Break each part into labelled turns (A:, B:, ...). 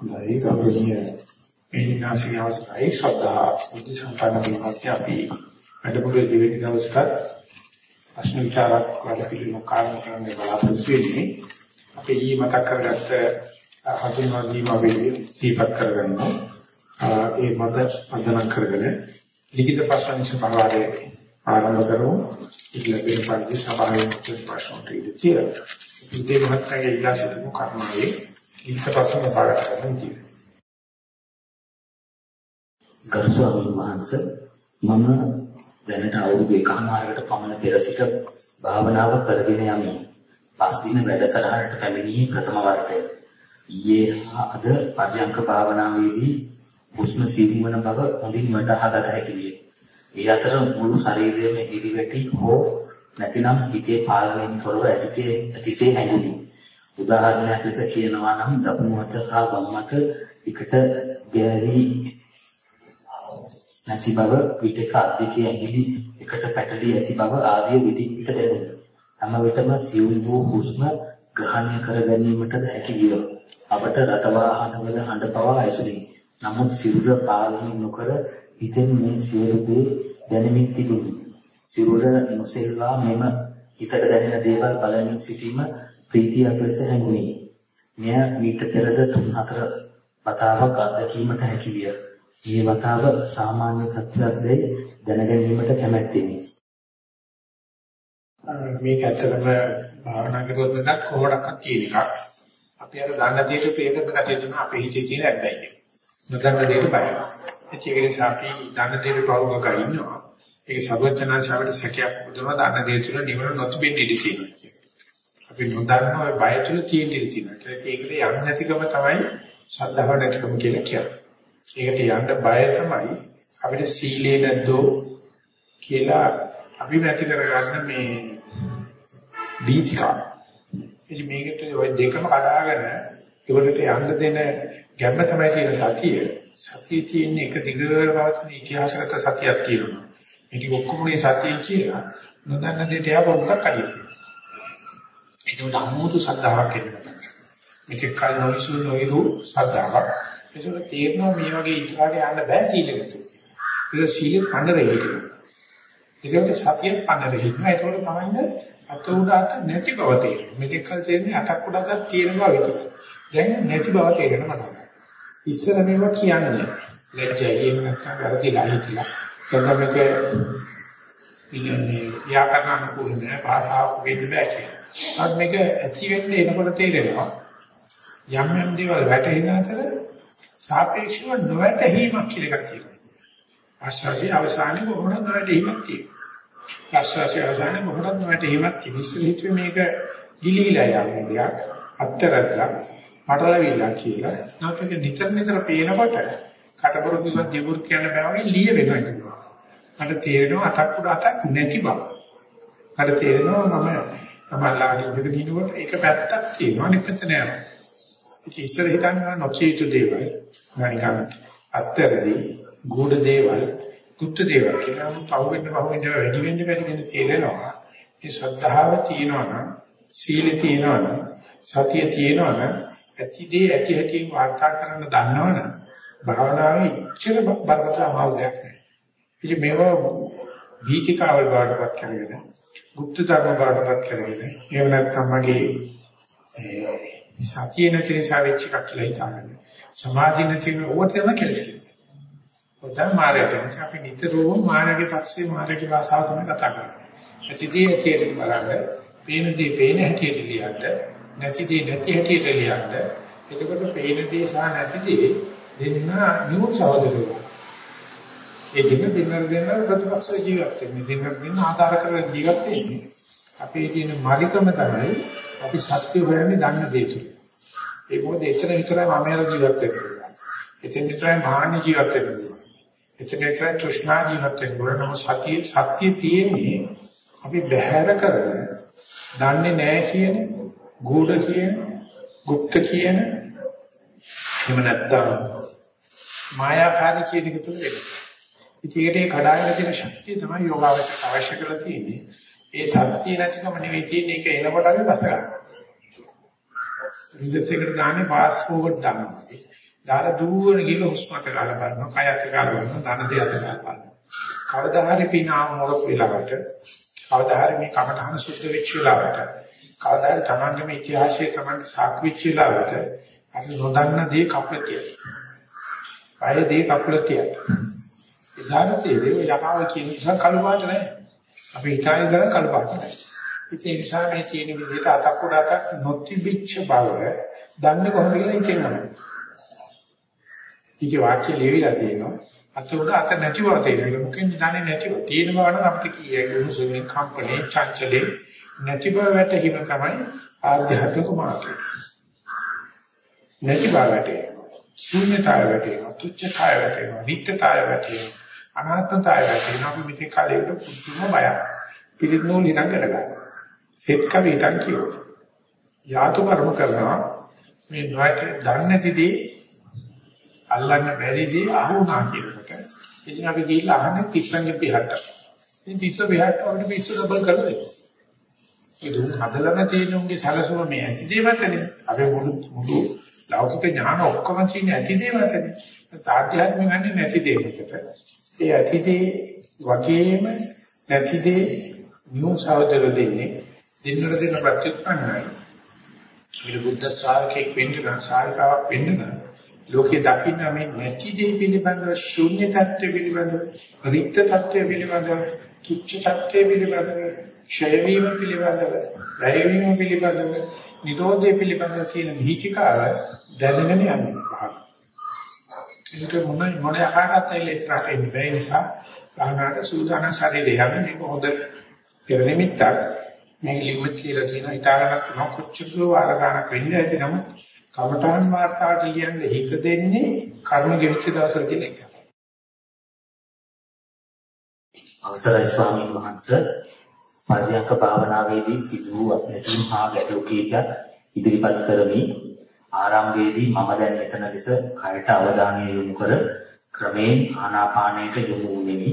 A: හොඳයි ගෞරවනීය එහිනාසික අවස්ථයි ශ්‍රද්ධා බුද්ධ සම්පන්න පින්වත්නි අපි වැඩමුළුවේ දෙවෙනි දවසට ප්‍රශ්න විචාරක් වල පිළිම කාරණා කරන්න බලාපොරොත්තු වෙන්නේ. අපි ඊ මතක් කරගත්ත හඳුන්වා දීම අපි සිහිපත් කරගන්නවා. ඒ මත අධනක් කරගෙන ලිඛිත ප්‍රශ්න සභාවේ ආරම්භ කරමු. ඉතින් ලැබෙන පරිදි සභාවේ ප්‍රශ්න ටික ඉතින් මහත්කගේ ඉලා සිටින කර්මාවේ ලිඛිත ප්‍රශ්න පාඩම් කරන්න තියෙනවා.
B: ගරු ස්වාමීන් වහන්සේ මම දැනට අවුරුදු එකමාරකට පමණ පෙර සිට භාවනාව කරගෙන යමි. පස් දින වැඩසටහනට පැමිණි ප්‍රථම වරට ඊයේ අද පර්යංක භාවනාවේදී හුස්ම සිහිවන බව හොඳින් වටහා ගත හැකි විය. ඒ අතර මුළු ශරීරයේම ඉරිවැටි හෝ නැතිනම් හිතේ පාලනයෙන් තොරව ඇතිසේ ඇතිසේ හැඟුනි. උදාහරණයක් ලෙස කියනවා නම් දකුණු අත හා වම් අත එකට ගැවි නැති බව විටක අධිකයේ ඇඟිලි එකට පැටලී ඇති බව ආදී විදිහ පිට දැනුනි. හැම විටම සියුම් වූ හුස්ම ග්‍රහණය කර ගැනීමටද හැකි විය. අපට රත වාහනවල හඬ පවා ඇසුනි. නමුත් සිරුර පාලනය නොකර හිතෙන් මේ සියලු දේ දැනෙමින් තිබුණි. සිරුර නොසෙල්වා මෙම හිතට දැනෙන දේවල් බලමින් සිටීම ප්‍රීතියක් ලෙස හැඟුණි. මෙය මීට පෙරද 3-4 වතාවක් අත්දැකීමට හැකි විය. මේ වතාව සාමාන්‍ය තත්ත්වයක් දැයි දැනගැනීමට කැමැත්තෙමි.
A: මේක ඇත්තටම භාවනා කරනකොට එකක් කොහොමඩක්වත් තියෙන එකක්. අපි අර දන්න දේට ප්‍රේ කරන කතිය තමයි අපේ හිතේ තියෙන ඇබ්බැහි. නොදන්න දේට බයයි. ඒක නිසා අපි දන්න දේට පවුගක ඉන්නවා. ඒක සර්වඥාන්සාවට සැකයක් පුදුම දන්න දේ තුන නිවන නොතිබෙන්න ඉඩ තියෙනවා. අපි නොදන්න ඔය බය තුල තියෙන ඉඩ තියෙනවා. ඒකට යන්නේ නැතිකම තමයි ශ්‍රද්ධාව නැතිකම කියලා කියන්නේ. ඒකට යන්න බය තමයි අපිට සීලේ නැද්දෝ කියලා අපි නැති කරගන්න මේ බීතිකා. ඉතින් මේකට ওই දෙකම කඩාගෙන ඒකට යන්න දෙන ගැම්ම තමයි තියෙන සතිය. සතිය තියෙන්නේ එක දිගට පවතින ඉතිහාසගත සතියක් තියෙනවා. මේක ඔක්කොම මේ සතිය කියලා නොදන්න දෙයට යා පොඩ්ඩක් අඩියි. ඒකට අමුතු සද්ධාාවක් එනවා. මේක කල් නොවිසු නොයිරු සද්ධාාවක්. ඒසොට තේරෙනවා මේ වගේ ඉතරාට යන්න බෑ සීලෙකට. ඒක සීලෙ පන්නරේ හිටිනවා. ඒකට සතිය පන්නරේ හිටිනවා. ඒකවල තමයි අත උඩ අත නැති බව තේරෙනවා. මේක කල් තේරෙන්නේ අතක් උඩ අතක් තියෙන බව විතරයි. දැන් නැති බව තේරෙන මට. ඉස්සර මේවා කියන්නේ ලැජ්ජයි එහෙම නැත්නම් වැරදිලා හිතලා. එතකොට ඉන්නේ ව්‍යාකරණ කුල නෑ භාෂාව වෙන්න බෑ කියලා. අත් මේක ඇති වෙන්නේ එනකොට තේරෙනවා. යම් යම් දේවල් වැටහෙන අතර සාපේක්ෂව නොවැටහීමක් කියලා එකක් තියෙනවා. ආශ්වාසයේ අවසානයේ කොහොමද නොවැටහීමක් තියෙනවා. ආශ්වාසයේ අවසානයේ කොහොමද නොවැටහීමක් තියෙනවා. ඉස්සෙල් හිතුවේ මේක ගිලීලා යන දෙයක් අත්තරද්දා පටලවිලා කියලා. නැත්නම් නිතර නිතර පේනකොට කටබුරුදුක දෙබුර් කියන බෑවගේ ලිය වෙනවා ඒක. මට තේරෙනවා අතක් උඩ අතක් නැති බව. මට තේරෙනවා මම සමහරවිට ඉඳගෙන ඉන්නකොට ඒක පැත්තක් තියෙනවා අනිත් පැත්ත නෑ. ඉතින් ඉස්සර හිතන්න නොකිය යුතු දේවල්. නිකන් අත්තරදී ගුඩ දේවල් කුත්ත දේවල් කියලා පහු වෙන්න පහු වෙන්න වැඩි වෙන්න වැඩි වෙන්න තේරෙනවා. මේ ශ්‍රද්ධාව තියෙනවා නම් සීලෙ තියෙනවා නම් සතිය තියෙනවා නම් ඇතිදී ඇති හැටි වාර්තා කරන්න දන්නවනම් භාවනාවේ ඉච්ඡර බරපතල අමාරුයක් නෑ. ඉතින් මේවා දීතිකාවල් බාටපත් කරගෙන බුද්ධ ධර්ම බාටපත් කරගෙන එහෙම නැත්නම් මගේ සතිය නැති නිසා වෙච්ච එකක් කියලා හිතාගන්න සමාධිය නැති ඕවටම කෙලස් කියන්නේ. ඔතන මාර්ගයෙන් අපි නිතරම මානගේ පක්ෂේ මාර්ගයේ භාෂාව තමයි කතා කරන්නේ. ඇතිදී ඇතියට බලන්න පේන දේ පේන හැටියට ලියන්න නැති දේ නැති හැටියට ලියන්න. එතකොට පේන දේ සහ නැති දේ දෙන්න නියුත් සහෝදරයෝ. ඒ දෙන්න දෙන්න දෙන්න ප්‍රතිපක්ෂ ජීවත් වෙන්නේ. දෙන්න දෙන්න ආධාර කරගෙන ජීවත් වෙන්නේ. අපේ තියෙන මාර්ගකම තමයි අපි සත්‍ය හොයන්නේ දන්න දේ තුල. ඒ මොකද එතන විතරයි මම ජීවත් වෙන්නේ. එතන විතරයි මාන්න ජීවත් වෙන්නේ. එතන විතරයි තෘෂ්ණා ජීවත් වෙන්නේ. නම සත්‍ය සත්‍ය තියෙන්නේ අපි බහැර කරන දන්නේ නැහැ කියන, ගුඪ කියන, গুপ্ত කියන එහෙම නැත්නම් මායාකාරී කියන එක තුල වෙන්නේ. ඉතින් ඒකට කඩාගෙන තියෙන ශක්තිය තමයි යෝගාවචර අවශ්‍ය කරලා තියෙන්නේ. ඒ සත්‍ය නැතිකම නෙවෙයි තියෙන්නේ ඒක එනකොට අපි බස ගන්න. රිදෙසෙකට දාන්නේ පාස් ෆෝවර්ඩ් දානවා. දාලා දුවන ගිල හුස්මත ගාලා බලනවා, කයත් ගාලා බලනවා, ධන දෙයත් ගාලා බලනවා. කවදා හරි පිනා මොරක් වෙලාවට, කවදා හරි මේ කමඨහන සුද්ධ වෙච්ච වෙලාවට, කවදා හරි තමන්ගේම ඉතිහාසයේ තමන්ගේ සාක්ෂි වෙච්ච වෙලාවට අර නොදන්න දේ කප්පතිය. ආයේ දේ කප්පලතිය. ඉදානතේ වේ යකාව කියන නිසා කළු පාට නැහැ. අපි හිතාගෙන ඉඳලා කළු පාට නැහැ. ඒ නිසා මේ තියෙන විදිහට අතක් උඩ අතක් නොතිබිච්ච බව දන්නේ කොහොමද කියලා හිතෙනවා. ඊගේ වාක්‍ය ලියවිලා තියෙනවා. අත උඩ අත නැති බව තේරෙනවා. මොකෙන්ද දන්නේ නැතිව තියෙන බව නම් අපිට කීයේ ගුණසුමින් කම්පණේ චංචලේ නැති බව වැටහිම තමයි ආධ්‍යාත්මික මාර්ගය. නැති බව වැටෙනවා. ශූන්‍යතාවය වැටෙනවා. තුච්ඡතාවය වැටෙනවා. නිත්‍යතාවය වැටෙනවා. අනාත්මතාවය වැටෙනවා. අපි මෙතේ කාලයකට පුදුම බයක්. පිළිතුරු නිරංග ගන්නවා. සෙත් කවිතන් කියෝ. යාතු කර්ම කරනවා මේ නොයට දන්නේ නැතිදී අල්ලන්න බැරිදී අහුණා කියනකොට ඉතින් අපි ගිහිල්ලා අහන්නේ පිස්සන්ගේ පිටට. ඉතින් පිස්ස පිටට අපිට පිස්සු ඩබල් කරලා දෙනවා. ඒ දුන් හදලම තියෙන උන්ගේ සලසුම මේ ඇතිදේ මතනේ. අපි මුළු මුළු ලෞකික ඥාන ඔක්කොම තියෙන ඇතිදේ මතනේ. තාත්‍යාත්ම ගන්නේ නැතිදේ මතට. ඒ ඇතිදේ වගේම නැතිදේ නියු සහෝදර දෙන්නේ දෙන්නර දෙන ප්‍රත්‍යක්ෂණයි. මේ බුද්ධ ශ්‍රාවකෙක් වෙන්න නම් ශාරිකාවක් වෙන්න නම් ලෝකේ දකින්න මේ නැති දේ පිළිබඳව ශූන්‍ය තත්ත්වය පිළිබඳව රික්ත තත්ත්වය පිළිබඳව තුච්ඡ තත්ත්වය පිළිබඳව ක්ෂය වීම පිළිබඳව වැය වීම පිළිබඳව නිරෝධය පිළිබඳව තියෙන දීචිකාව දැනගෙන යනවා. ඒක මොන මොන යකාටත් ඉලෙක්ට්‍රාට ඉන්නේ නිසා ගානාට සූදානම් ශරීරය යන්නේ මේක හොඳ පෙර නිමිත්තක් මේ ලිව්වත් කියලා තියෙන ඉතාලකට නොකොච්චර වාර ගන්නක් වෙන්නේ ඇති නම් කමඨාන් වාර්තාවට ලියන්න හිත දෙන්නේ කර්ම ගෙවිච්ච දවසට කියලා එක.
B: අවසරයි ස්වාමීන් වහන්සේ පරියන්ක භාවනාවේදී සිදු වූ අත්දැකීම් හා ගැටලු කිහිපයක් ඉදිරිපත් කරමි. ආරම්භයේදී මම දැන් මෙතන ලෙස කයට අවධානය යොමු කර ක්‍රමයෙන් ආනාපානයට යොමු වෙමි.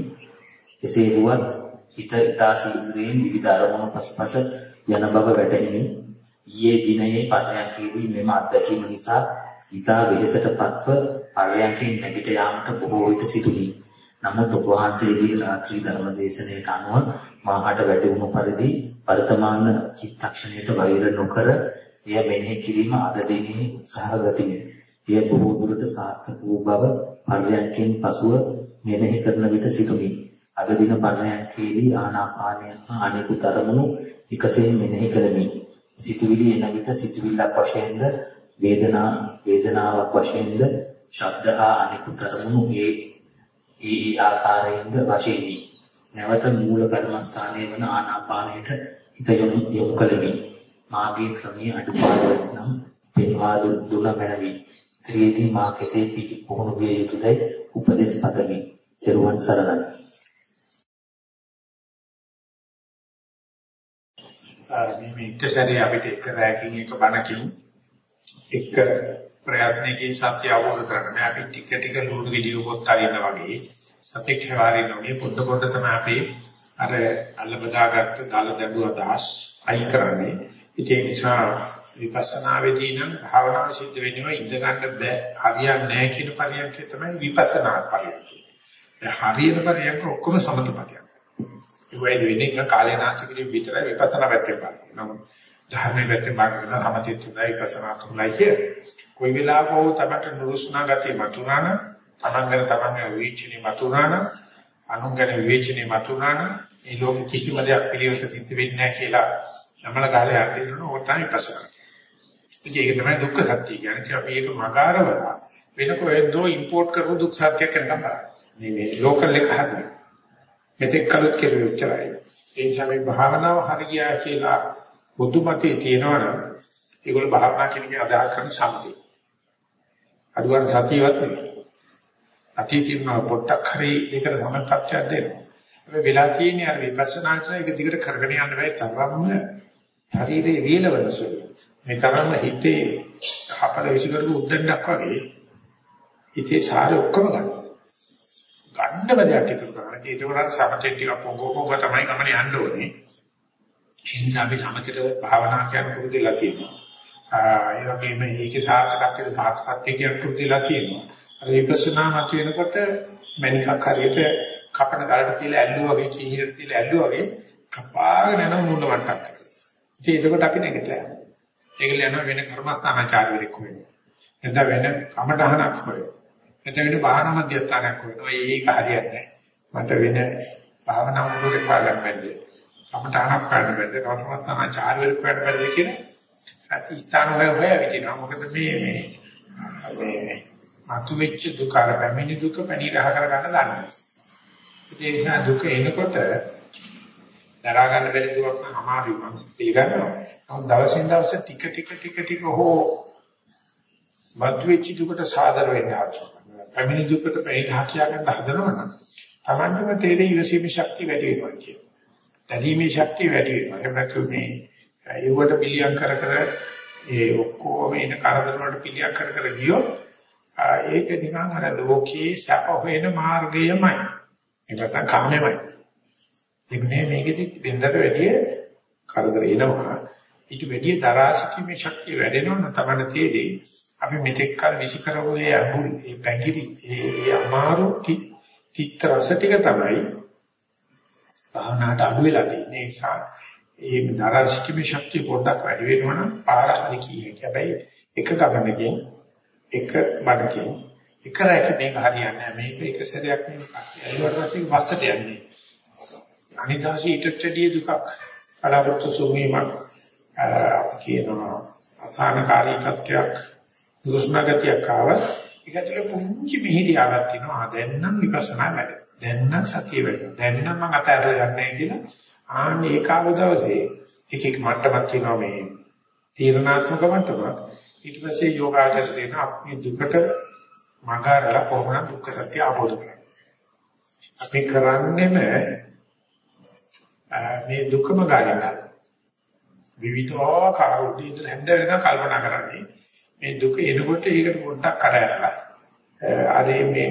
B: එසේ වුවත් හිත ඉතා සීඝ්‍රයෙන් විවිධ අරමුණු පසුපස යන බව වැටහිනි. ඊයේ දිනයේ පරයන්කේදී මෙම අත්දැකීම නිසා ඉතා වෙහෙසටපත්ව පරයන්කෙන් නැගිට යාමට බොහෝ විට සිදුනි. නමුත් ඔබ වහන්සේගේ රාත්‍රී ධර්ම දේශනාවට අනුව මාහට වැටුණු පරිදි වර්තමාන චිත්තක්ෂණයට වෛර නොකර එය මෙනෙහි කිරීම අද දිනේ උත්සාහගතිමි. එය බොහෝ දුරට සාර්ථක වූ බව පරයන්කෙන් පසුව මෙනෙහි කරන විට සිතුනි. අද දින පරයන්කේදී ආනාපානය හා අනිකුත් අරමුණු එකසේ මෙනෙහි කරමි. සිතුවිලි එන විට සිතුවිල්ලක් වශයෙන්ද වේදනා වේදනාවක් වශයෙන්ද ශබ්ද හා අනිකුත් අරමුණු ඒ ඒ ආකාරයෙන්ද වශයෙන්ි. නැවත මූල කර්මස්ථානයේ වන ආනාපානයට හිත යොමු කළෙමි. මාගේ ක්‍රමයේ අඩුපාඩුවක් නම් පෙන්වා දුන මැනවි. ත්‍රියේදී මා කෙසේ පුහුණු විය යුතුදයි උපදෙස් පතමි. ත්වන් සරණයි.
A: මේ මේ එක සැරේ අපිට එක රැකින් එක බණකින් එක ප්‍රයත්නකින් සත්‍ය අවබෝධ කරගන්න බෑ අපි ටික ටික ලුණු ගෙඩිය පොත් අරින්න වගේ සතෙක් හැවාරින්න වගේ පොඩ පොඩ තමයි අපි අර අල්ල බදාගත්ත දාල දැඩුව අදහස් අයි කරන්නේ ඉතින් ඒ නිසා විපස්සනාවේදී නම් භාවනාව සිද්ධ වෙන්නේ ඉඳ ගන්න බෑ හරියන්නේ නැහැ කියන පරියන්කේ තමයි විපස්සනා පරියන්කේ. ඒ හරියන පරියන්ක ඔක්කොම සමත පරියන්ක. ඒ වගේ වෙන්නේ කාලේ නාස්ති කිරීම විතරයි විපස්සනා පැත්තෙන් බලන්නේ. නමුත් ධර්මයේ පැත්තෙන් බලන සමතේ තුනයි විපස්සනා තුනයි කිය. කොයි වෙලාවක හෝ තමයි නුරුස්නා ගතිය මතුනාන, තමන්ගෙන තමන්ගේ විචිනේ මතුනාන, අනුන්ගෙන විචිනේ මතුනාන, මේ ලෝක කිසිම දෙයක් පිළිවෙලට සිද්ධ වෙන්නේ නැහැ කියලා යමල කාලේ හරිනන ඕටයි විපස්සනා. ඉතින් ඒක තමයි දුක්ඛ සත්‍ය කියන්නේ. අපි ඒක මගාරවලා වෙන කොහෙන්දෝ ඉම්පෝට් කරපු දුක් සත්‍ය කරන්න බෑ. මේ ලෝකල් එක හරිනේ. මෙතෙක් කලොත් කෙරුවේ උච්චරයි. ඒ නිසා මේ භාවනාව හරියා කියලා බුදුමතේ තියෙනවනම් ඒගොල්ලෝ භාවනා කියන එක අදහස් කරන සම්පති. අදුගන් සතියවත් නෙමෙයි. අතීතියම පොට්ටක් හරි ඒකට සමතත්වයක් දෙන්න. මේ වෙලා තියෙන්නේ අර විපස්සනා කරන එක දිගට කරගෙන යන්න බෑ තරම්ම ශරීරයේ වීලවලසු. මේ තරම්ම හිතේ කපල විසිකරපු උද්දණ්ඩක් වගේ හිතේ සාරය ඔක්කොම ගන්නවා. ගන්න බදයක් ඉතුරු කරන්නේ. ඒක උනාට සමතේ ටික පොගෝපෝග තමයි ගමන යන්න ඕනේ. ඒ නිසා අපි සමතේට භාවනා කරන පුරුදුලා තියෙනවා. ඒ වගේම ඒකේ සාර්ථකත්වයට සාර්ථකත්වය කියන පුරුදුලා කියනවා. අර විපස්සනා මත වෙනකොට මණිකක් හරියට කපන ගලට තියලා ඇල්ලුවා වගේ කීහිරට තියලා ඇල්ලුවා වගේ කපාගෙන යන මුණ වට්ටක් කරනවා. ඉතින් ඒකකොට අපි නැගිටලා යනවා. ඒකල යනවා වෙන කර්මස්ථානාචාර්යවරයෙක් වෙනවා. එතන වෙන කමඨහනක් හොයනවා. එතන වෙන භාවනා මධ්‍යස්ථානයක් හොයනවා. ඒක හරියන්නේ නැහැ. මට වෙන භාවනා මුලක පාගන්න බැහැ. කමඨහනක් ගන්න බැහැ. කර්මස්ථානාචාර්යවරයෙක් වෙන්න බැහැ කියලා අතිස්ථාන හොය හොය විදිනවා. මොකද මේ මේ මේ මතු වෙච්ච දුක අර පැමිණි දුක පැණි රහ කර ගන්න දන්නේ. ඒ නිසා දුක එනකොට දරා ගන්න බැරි දුක් නම් අමාරුයි මම පිළිගන්නවා. නමුත් දවසින් දවස ටික ටික ටික ටික හෝ මතු වෙච්ච දුකට සාදර වෙන්න අවශ්‍යයි. පැමිණි දුකට පැණි රහ කියා ගන්න හදනවනම් Tamandම තේරෙයි ඉවසීමේ ශක්තිය වැඩි වෙනවා කියන්නේ. දැරීමේ ශක්තිය වැඩි වෙනවා. එහෙම නැත්නම් මේ ඒවට පිළියම් කර කර ඒ ඔක්කොම එන කරදර වලට පිළියම් කර කර ගියොත් ඒක නිකන් අර ලෝකයේ සැප හොයන මාර්ගයමයි. ඒක නැත්නම් කාමෙමයි. ඉන්නේ මේකෙදි බින්දට වැඩිය කරදර එනවා. ඊට වැඩිය දරා සිටීමේ ශක්තිය වැඩෙනවා නම් තමයි තේරෙන්නේ. අපි මෙතෙක් කල විසි කරවෝ ඒ අඹුල් ඒ පැංගිරි ඒ අමාරු තිත්ත රස ටික තමයි භාවනාවට අඩු වෙලා තියෙන්නේ. ඒ නිසා ඒ දරා සිටීමේ ශක්තිය පොඩ්ඩක් වැඩි වෙනවා නම් පාර හරි කීයක. හැබැයි එක ගමනකින් එක බඩකින් එක රැක මේක හරියන්නේ නැහැ. මේක එක සැරයක් නෙවෙයි. ඇලුවට පස්සේ වස්සට යන්නේ. අනිදාසී ඊටටදී දුකක් අලබත් සුමීමක් කියනවා අතානකාරී තත්ත්වයක් දුෂ්ණගතියක් ආව. ඒකතල පුංචි මිහිරියාවක් තියෙනවා. දැන් නම් විපස්සනා වැඩ. දැන් නම් සතිය වැඩ. දැන් නම් මම අතහැරලා යන්නේ කියලා ආන්නේ ඒකාව දවසේ එක එක මට්ටමක් තියෙනවා මේ තීරණාත්මක මට්ටමක්. ඊට පස්සේ යෝගාචර තියෙන අපි දුකට මගහරලා කොහොමද දුක්ඛ සත්‍ය අවබෝධ කරන්නේ අපි කරන්නේම මේ දුකම ගන්න විවිධාකාර උදේට හැන්ද වෙන කල්පනා කරන්නේ. මේ දුක එනකොට ඒකට පොඩ්ඩක් කරයලා අර මේ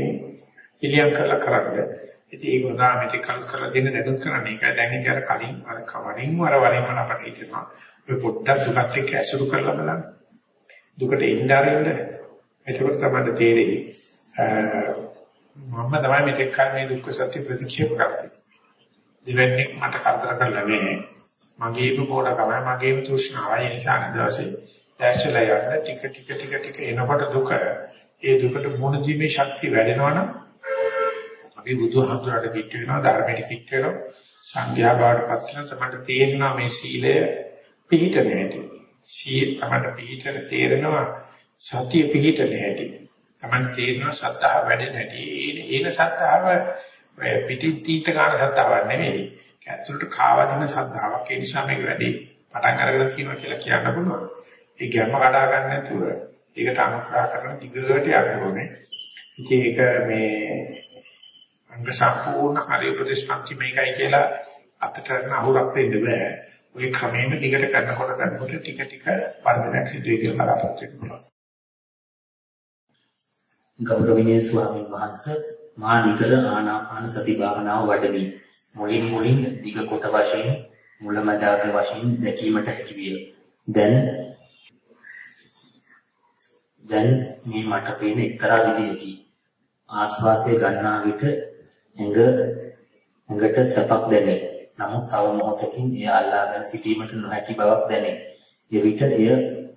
A: පිළියම් කරලා කරන්නේ. ඉතින් ඒක උදා මෙතෙක් කල් කරලා තියෙන දැනුත් කරන්නේ. ඒක දැන් ඉතින් අර කලින් අර කවරින් වර වරින් වල අපට හිතෙනවා. ඔය පොඩ්ඩක් දුකත් එක්ක ඇසුරු කරලා බලන්න. දුකට එන්න ආරෙන්න එතකොට තමයි තේරෙයි මම තමයි මෙතෙක් කල් මේ දුක්ඛ සත්‍ය ප්‍රතික්ෂේප කරන්නේ. දෙවන්නේ මට කරදර කරලා නැහැ මගේම පොඩකමයි මගේම තෘෂ්ණාවයි ඒ නිසා නදවසේ දැස්චලා යන්න ටික ටික ටික ටික එනකොට දුක ඒ දුකට මුහුණ දීමේ ශක්තිය වැඩෙනවනම් අපි බුදුහාමුදුරට කිට් වෙනවා ධර්මයට කිට් වෙනවා සංඝයා බවට පත් වෙන තමයි තේරෙනවා මේ සීලය පිළිහිටන හැටි. සීල තමයි පිළිහිටන තේරෙනවා සතිය පිළිහිටන හැටි. තමයි තේරෙනවා සද්ධා වැඩෙන හැටි. ඒන සද්ධාව පිටින් තීත ගන්න සද්ධාවක් නෙවෙයි. ඇතුළට කාවදින සද්ධාවක්. ඒ නිසා මේක වැඩි පටන් අරගෙන තියෙනවා කියලා කියන්න පුළුවන්. ඒ ගැම්ම කඩා ගන්න නැතුව ඒකට අනුග්‍රහ කරන දිගට යන්න ඕනේ. ඉතින් ඒක මේ අංග සම්පූර්ණ හරි උපදේශපන්ති මේකයි කියලා අතට කරන අහුරක් දෙන්න බෑ. ඔය ක්‍රමයෙන් දිගට කරනකොට කරනකොට ටික ටික වර්ධනයක් සිදු වෙයි කියලා බලාපොරොත්තු වෙන්න පුළුවන්.
B: ගෞරවනීය ස්වාමීන් වහන්සේ මා නිතර ආනාපාන සති භාවනාව වඩමි. මුලින් මුලින් දිග කොට වශයෙන් මුලමදාග වශයෙන් දැකීමට හැකි විය. දැන් දැන් මේ මට පේන එක්තරා විදියකි. ආස්වාසය ගන්නා විට ඇඟ ඇඟට සැපක් දැනේ. නමුත් තව මොහොතකින් එය අල්ලාගෙන සිටීමට නොහැකි බවක් දැනේ. එවිට එය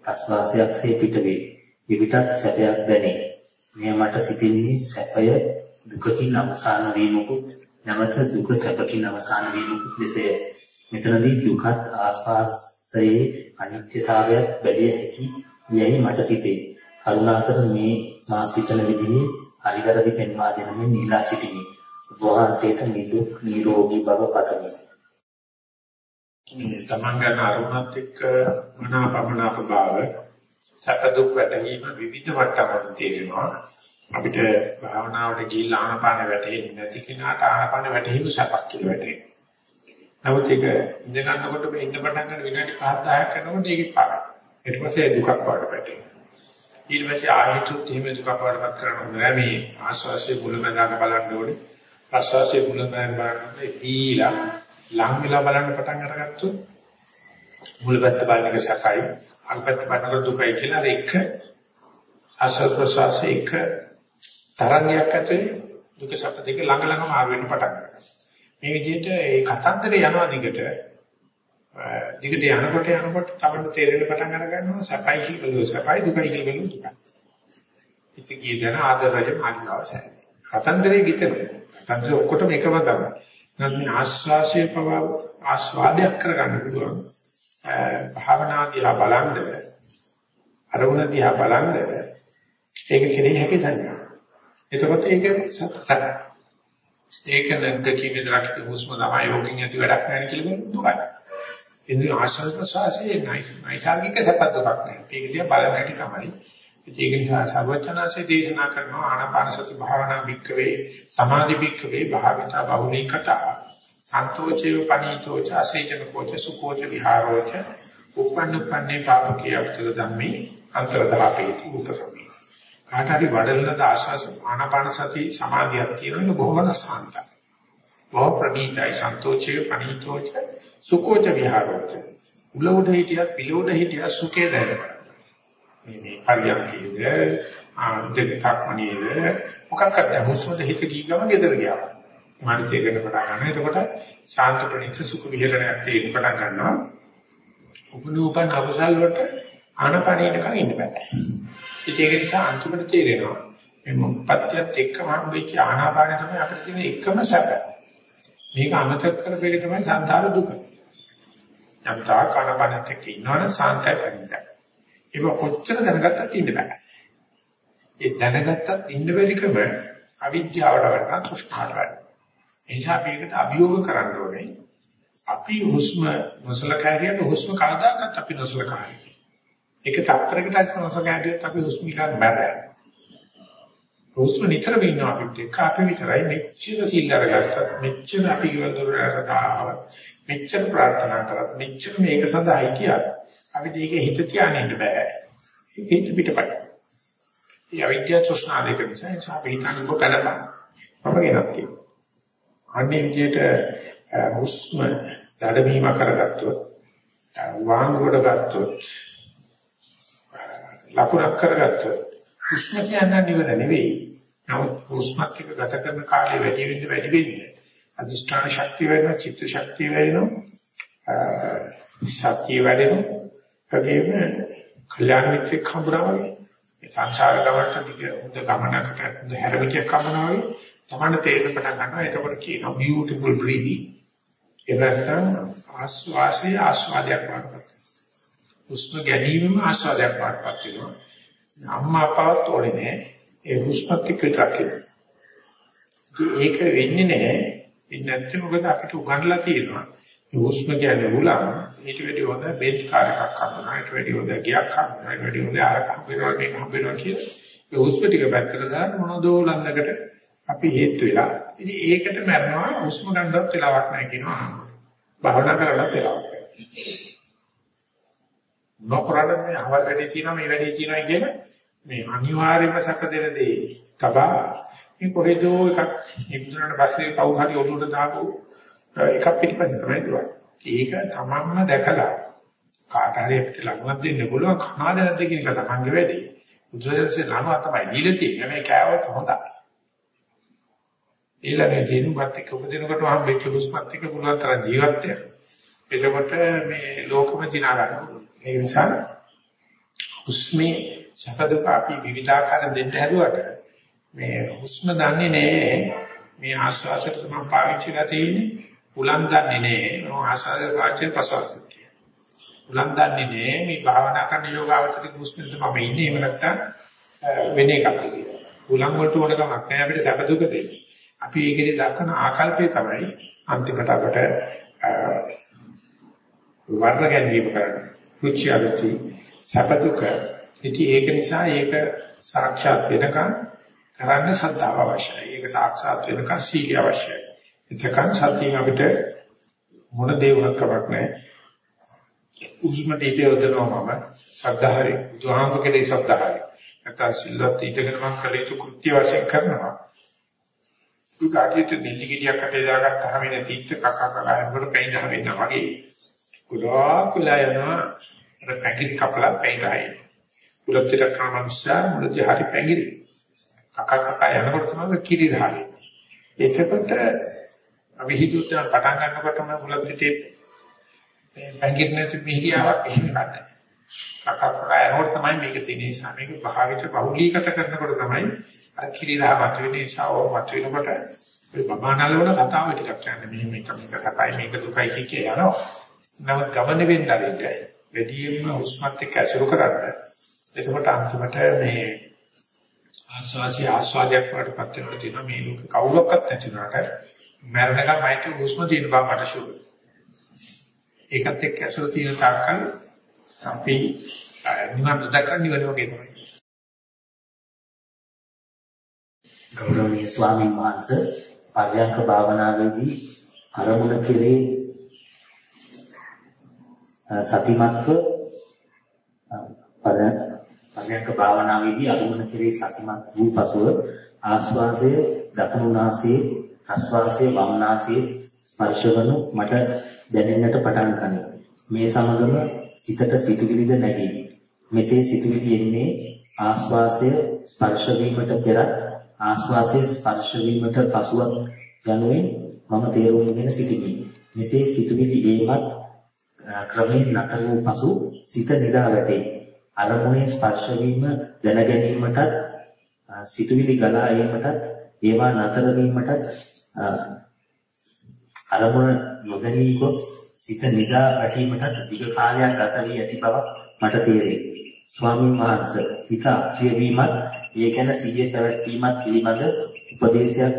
B: ප්‍රස්වාසයක්සේ පිටවේ. එවිටත් සැපයක් දැනේ. මෙය මට සිතින්නේ සැපය දුකකින් අවසාන වීමකුත් නැවත දුක සැපකින් අවසාන වීමකුත් ලෙසය. මෙතනදී දුකත් ආස්වාස්තයේ අනිත්‍යතාවයක් බැලිය හැකි යැයි මට සිතේ. කරුණාකර මේ මා සිතන විදිහේ හරිවැරදි පෙන්වා දෙන මෙන් නිලා සිටිමි. වහන්සේට නිදුක් නිරෝගී බව පතමි.
A: තමන් ගන්න අරුණත් එක්ක මනාපමනාප භාව සැප දුක් වැටහීම විවිධ වට්ටමන් තේරෙනවා. අපිට භාවනාවට ගිහිල්ලා ආනපාන වැටෙන්නේ නැති කෙනාට ආනපාන වැටීම සැපක් කියලා වැටෙනවා. නමුත් ඒක ඉඳ ගන්නකොට මේ ඉන්න පටන් ගන්න විනාඩි 5 10ක් යනකොට ඒකේ පාර. ඊට පස්සේ දුකක් වඩ වැටෙනවා. ඊට පස්සේ ආයෙත් එහෙම දුකක් වඩපත් කරන්න බෑ මේ ආස්වාසිය මුලමඳාක බලන්න ඕනේ. ප්‍රසවාසයේ මුලමඳාක බලන්න පීලා ලං වෙලා බලන්න පටන් අරගත්තොත් මුලපැත්ත බලන එක සැපයි අගපැත්ත බලනකොට දුකයි කියලා එක ආශ්වාස ප්‍රශ්වාසයේ එක තරංගයක් ඇතුලේ දුක සැප දෙක ළඟ ළඟ මාරු වෙන්න පටන් ගන්නවා. මේ විදිහට ඒ කතන්දරේ යනවා දිගට දිගට යනකොට යනකොට තමයි තේරෙන්න පටන් අර ගන්නවා සැපයි කියලා සැපයි දුකයි කියලා දුකයි. ඉතින් කියන ආදරය මානිකාව සැපයි. කතන්දරේ ගිතන. කතන්දරේ ඔක්කොටම එකම තමයි. නම් මේ ආස්වාසිය පව ආස්වාදයක් කරගන්න පුළුවන්. භාවනාදී ආ බලන්න අරමුණ දිහා බලන්න ඒක කෙරෙහි හැකි සංඥා. එතකොට ඒක සත්‍යයි. ඒක නැද්දකීමේ දරකට හුස්ම තමයි යෝගින් ඇති වැඩක් නැහැ කියලා දුකයි. ඉතින් ආශ්‍රද ප්‍රසවාසයේ නයිසાર્ගික සපත් දුකක් නැහැ. ඒක දිහා බලන හැටි තමයි. ඒක නිසා සර්වචනාසේ දේශනා කරනවා ආනාපාන සති භාවනා වික්කවේ සමාධි වික්කවේ භාවිතා බහුලීකතා සන්තෝචේ පනීතෝච අසේචන කෝච සුකෝච විහාරෝච උපන්නපන්නේ පාපකේ අවතර ධම්මේ අන්තරදාපේති උපසමි කාට හරි වඩලන ආශාස ආනාපාන සති සමාධියක් තියෙනවනේ බොහොම සාන්තයි බොහොම ප්‍රණීතයි සන්තෝචේ පනීතෝච සුකෝච විහාරෝච උලෝඩ හිටියත් පිලෝඩ හිටියත් සුඛේ දැනෙනවා මේ මේ පරියන්කේද ආන්තිකක්මනේද මොකක්ද හුස්මද හිත ගිය ගම ගෙදර ගියා. මානි තේරෙන පටන් ගන්නවා. එතකොට ශාන්ත ප්‍රණීත සුඛ විහරණයක් තේරෙන පටන් ගන්නවා. උපනූපන් අකුසල් වලට ආනපනීටකම් ඉන්න බෑ. ඒක නිසා අන්තිමට තේරෙනවා මේ මුප්පත්තියත් එක්කම හම්බෙච්ච ආනාපානෙ තමයි අපිට තියෙන එකම සැප. මේක අමතක කරපේක තමයි සංසාර දුක. යම් තාක් ආනාපානෙත් එක්ක ඉන්නවනම් සාන්තයි පරිණතයි. ඒක කොච්චර දැනගත්තත් ඉන්න බෑ. ඒ දැනගත්තත් ඉන්න බැරිකම අවිද්‍යාවට වඩා තෘෂ්ණාවට වඩා. එනිසා මේකට අභියෝග කරන්න ඕනේ. අපි හුස්ම නොසලකා හිටියට හුස්ම කවදාකවත් අපි නොසලකා හිටියේ. ඒක තත්පරයකට නොසලකා හිටියොත් අපි හුස්ම ඉලක්ක බැරෑ. හුස්ම නිතරම ඉන්නවා අපිත් එක්ක අපි විතරයි මෙච්චර සිල් අරගත්තත් මෙච්චර අපි ගෙවල් දොර රටාවක් මෙච්චර ප්‍රාර්ථනා කරත් මෙච්චර මේක සඳහා හිටියත් අපිට ඒක හිත තියාගෙන බෑ. හිත පිටපයි. ඒ අවිද්‍යාව තෘෂ්ණා දෙක නිසා අපි හිතන්නේ ඔබ පැනපන්. මම ගෙනත් තියෙනවා. අන්නේ විදිහට හුස්ම දඩමීම කරගත්තොත් වාංගුවට ගත්තොත් ලකුණක් කරගත්තොත් හුස්ම කියන්නේ නිවන නෙවෙයි. නමුත් හුස්මත් එක්ක ගත කරන කාලය වැඩි වෙන්න වැඩි වෙන්නේ. අධිෂ්ඨාන ශක්තිය වැඩෙනවා, චිත්ත ශක්තිය වැඩෙනවා, සතිය වැඩෙනවා. කගේම කල්යාණ මිත්‍රෙක් හම්බුනා වගේ මේ සංසාර ගමනට දිග හොඳ ගමනකට හොඳ හැරමිටියක් හම්බුනා වගේ තමන්න තේරෙන්න පටන් ගන්නවා එතකොට කියනවා beautiful breathing ඒ නැත්නම් ආස්වාසිය ආස්වාදයක් වඩපත් හුස්ම ගැනීමම ආස්වාදයක් වඩපත් වෙනවා. අම්මා අපවත් ඕනේ නෑ. ඒ හුස්මත් එක්ක විතරක් ඒක වෙන්නේ නෑ. ඒ නැත්නම් මොකද අපිට උගන්ලා තියෙනවා. හුස්ම කියන්නේ උලම් ඊට වැඩි හොඳ බෙන්ච් කාර් එකක් හම්බුනා. ඊට වැඩි හොඳ ගියක් හම්බුනා. ඊට වැඩි හොඳ ආරක් හම්බෙනවා. මේක හම්බෙනවා කියලා. ඒ හුස්ම ටික පැත්තට දාලා මොනදෝ ලන්දකට අපි හේතු වෙලා. ඉතින් ඒකට මරනවා හුස්ම ගන්නවත් වෙලාවක් නැහැ කියනවා. භාවනා කරලා වෙලාවක් නොකරන මේ අවල් වැඩි සීනා මේ වැඩි සීනා කියන මේ අනිවාර්යම සැක දෙන දේ තබා මේ කොහෙදෝ එකක් ඉක්ුණාට පස්සේ කවුරු හරි ඔළුවට දාපු එකක් පිටිපස්සේ තමයි දුවන්නේ. ඒක තමන්ම දැකලා කාට හරි අපිට ලඟුවක් දෙන්න පුළුවන් කනවාද නැද්ද කියන එක තමන්ගේ වැඩේ. බුදුරජාණන්සේ ලනුව තමයි දීලා තියෙන්නේ. මේ කෑවොත් හොඳයි. ඊළඟේ දිනුපත් එක්ක උපදිනකොට හම්බෙච්ච බුස්පත් එක්ක පුළුවන් තරම් ජීවත් වෙන්න. එතකොට මේ ලෝකෙම දිනා ගන්න පුළුවන්. ඒ නිසා හුස්මේ සකදුක අපි විවිධාකාර දෙන්න හැදුවට මේ හුස්ම දන්නේ නැහැ. මේ ආස්වාසයට තමයි පාවිච්චි කරලා තියෙන්නේ. උලන් දන්නේ නෑ මම ආසාද වාචන ප්‍රසවාස කියන. උලන් දන්නේ නෑ මේ භාවනා කරන යෝගාවචරික හුස්මෙන්ද මම ඉන්නේ එහෙම නැත්තම් වෙන එකක් කියලා. උලන් වලට ඕන කමක් නෑ අපිට සැප දුක දෙන්නේ. අපි ඒකේ දක්වන ආකල්පය තමයි අන්තිමට අපට වර්ණ ගැනීම කරන්නේ. කුච්චයලති සැප දුක. ඉතින් ඒක නිසා ඒක සාක්ෂාත් වෙනකන් කරන්න සද්ධාව අවශ්‍යයි. ඒක සාක්ෂාත් වෙනකන් සීල අවශ්‍යයි. එතකන් සතියෙන් අපිට මොන දේ වුණත් කමක් නැහැ. උස්ම දෙවිය යොදනවා මම සද්ධාහරි බුදුහාමුදුරේ සද්ධාහරි. නැත්නම් සිල්වත් ඊටගෙන මම කළ යුතු කෘත්‍ය වශයෙන් කරනවා. උගාටිට නිලි ගෙඩියක් අතේ දාගත්තාම ඉන්නේ තීත්ත කක කක හැමකට පෙන් ගහ වෙනවා වගේ. ගොඩාක් වෙලා යනවා අර පැකිලි කපලා පැංගායි. උලත්තර කාමංශා මුලදී හරි පැංගිලි. කක කක යනකොට තමයි කිරි රහයි. එතකොට අවිහිදුත් පටන් ගන්නකොටම මුලත්තේ පැංගිලි නැති මිහිරියාවක් එහෙම නැහැ. කක කක යනකොට තමයි මේක තියෙන නිසා මේක භාවිත බහුලීගත කරනකොට තමයි අර කිරි රහ මත වෙන නිසා ඕ මත වෙනකොට ඔය බබානල වල කතාව ටිකක් කියන්නේ මෙහෙම එක මේක තමයි මේක දුකයි කිය යනවා. නමුත් ගමන වෙන්න ආරින්ද වැඩියෙන්ම උස්මත් එක්ක ඇසුරු කරන්න. එතකොට අන්තිමට මේ ආස්වාසිය ආස්වාදයක් වඩපත් වෙනවා තියෙනවා මේ ලෝක කවුරක්වත් නැති උනාට මරණකම් මයික උස්ම තියෙන බව මට ෂුවර්. ඒකත් එක්ක ඇසුරු තියෙන තාක්කල් අපි නිවන් දක්වන්න නිවන වගේ තමයි.
B: ගෞරවනීය ස්වාමීන් වහන්සේ පර්යංක භාවනාවේදී අරමුණ කෙරේ සතිමත්ව පරයන්ක භාවනාවේදී අරමුණ කෙරේ සතිමත් වූ පසුව ආස්වාසය දකුණු නාසයේ ප්‍රස්වාසයේ වම් නාසයේ ස්පර්ශවනු මට දැනෙන්නට පටන් ගනී. මේ සමගම සිතට සිතුවිලිද නැගී. මෙසේ සිතුවිලි එන්නේ ආස්වාසය ස්පර්ශ වීමට පෙරත් ආස්වාසය ස්පර්ශ වීමට පසුවත් යනුවෙන් මම තේරුම්ගෙන සිටිමි. මෙසේ සිතුවිලි ඒවත් ක්‍රමෙන් නතර වූ පසු සිත නිදා වැටේ. අරමුණේ ස්පර්ශ වීම දැන ගැනීමටත් සිතුවිලි ගලා ඒමටත් ඒවා නතර වීමටත් අරමුණ නොදැනී ගොස් සිත නිදා වැටීමටත් දිග කාලයක් ගත වී ඇති බව මට තේරේ. ස්වාමීන් වහන්සේ හිත අක්‍රිය වීමත් ඒ ගැන සිහිය පැවැත්වීමත් පිළිබඳ උපදේශයක්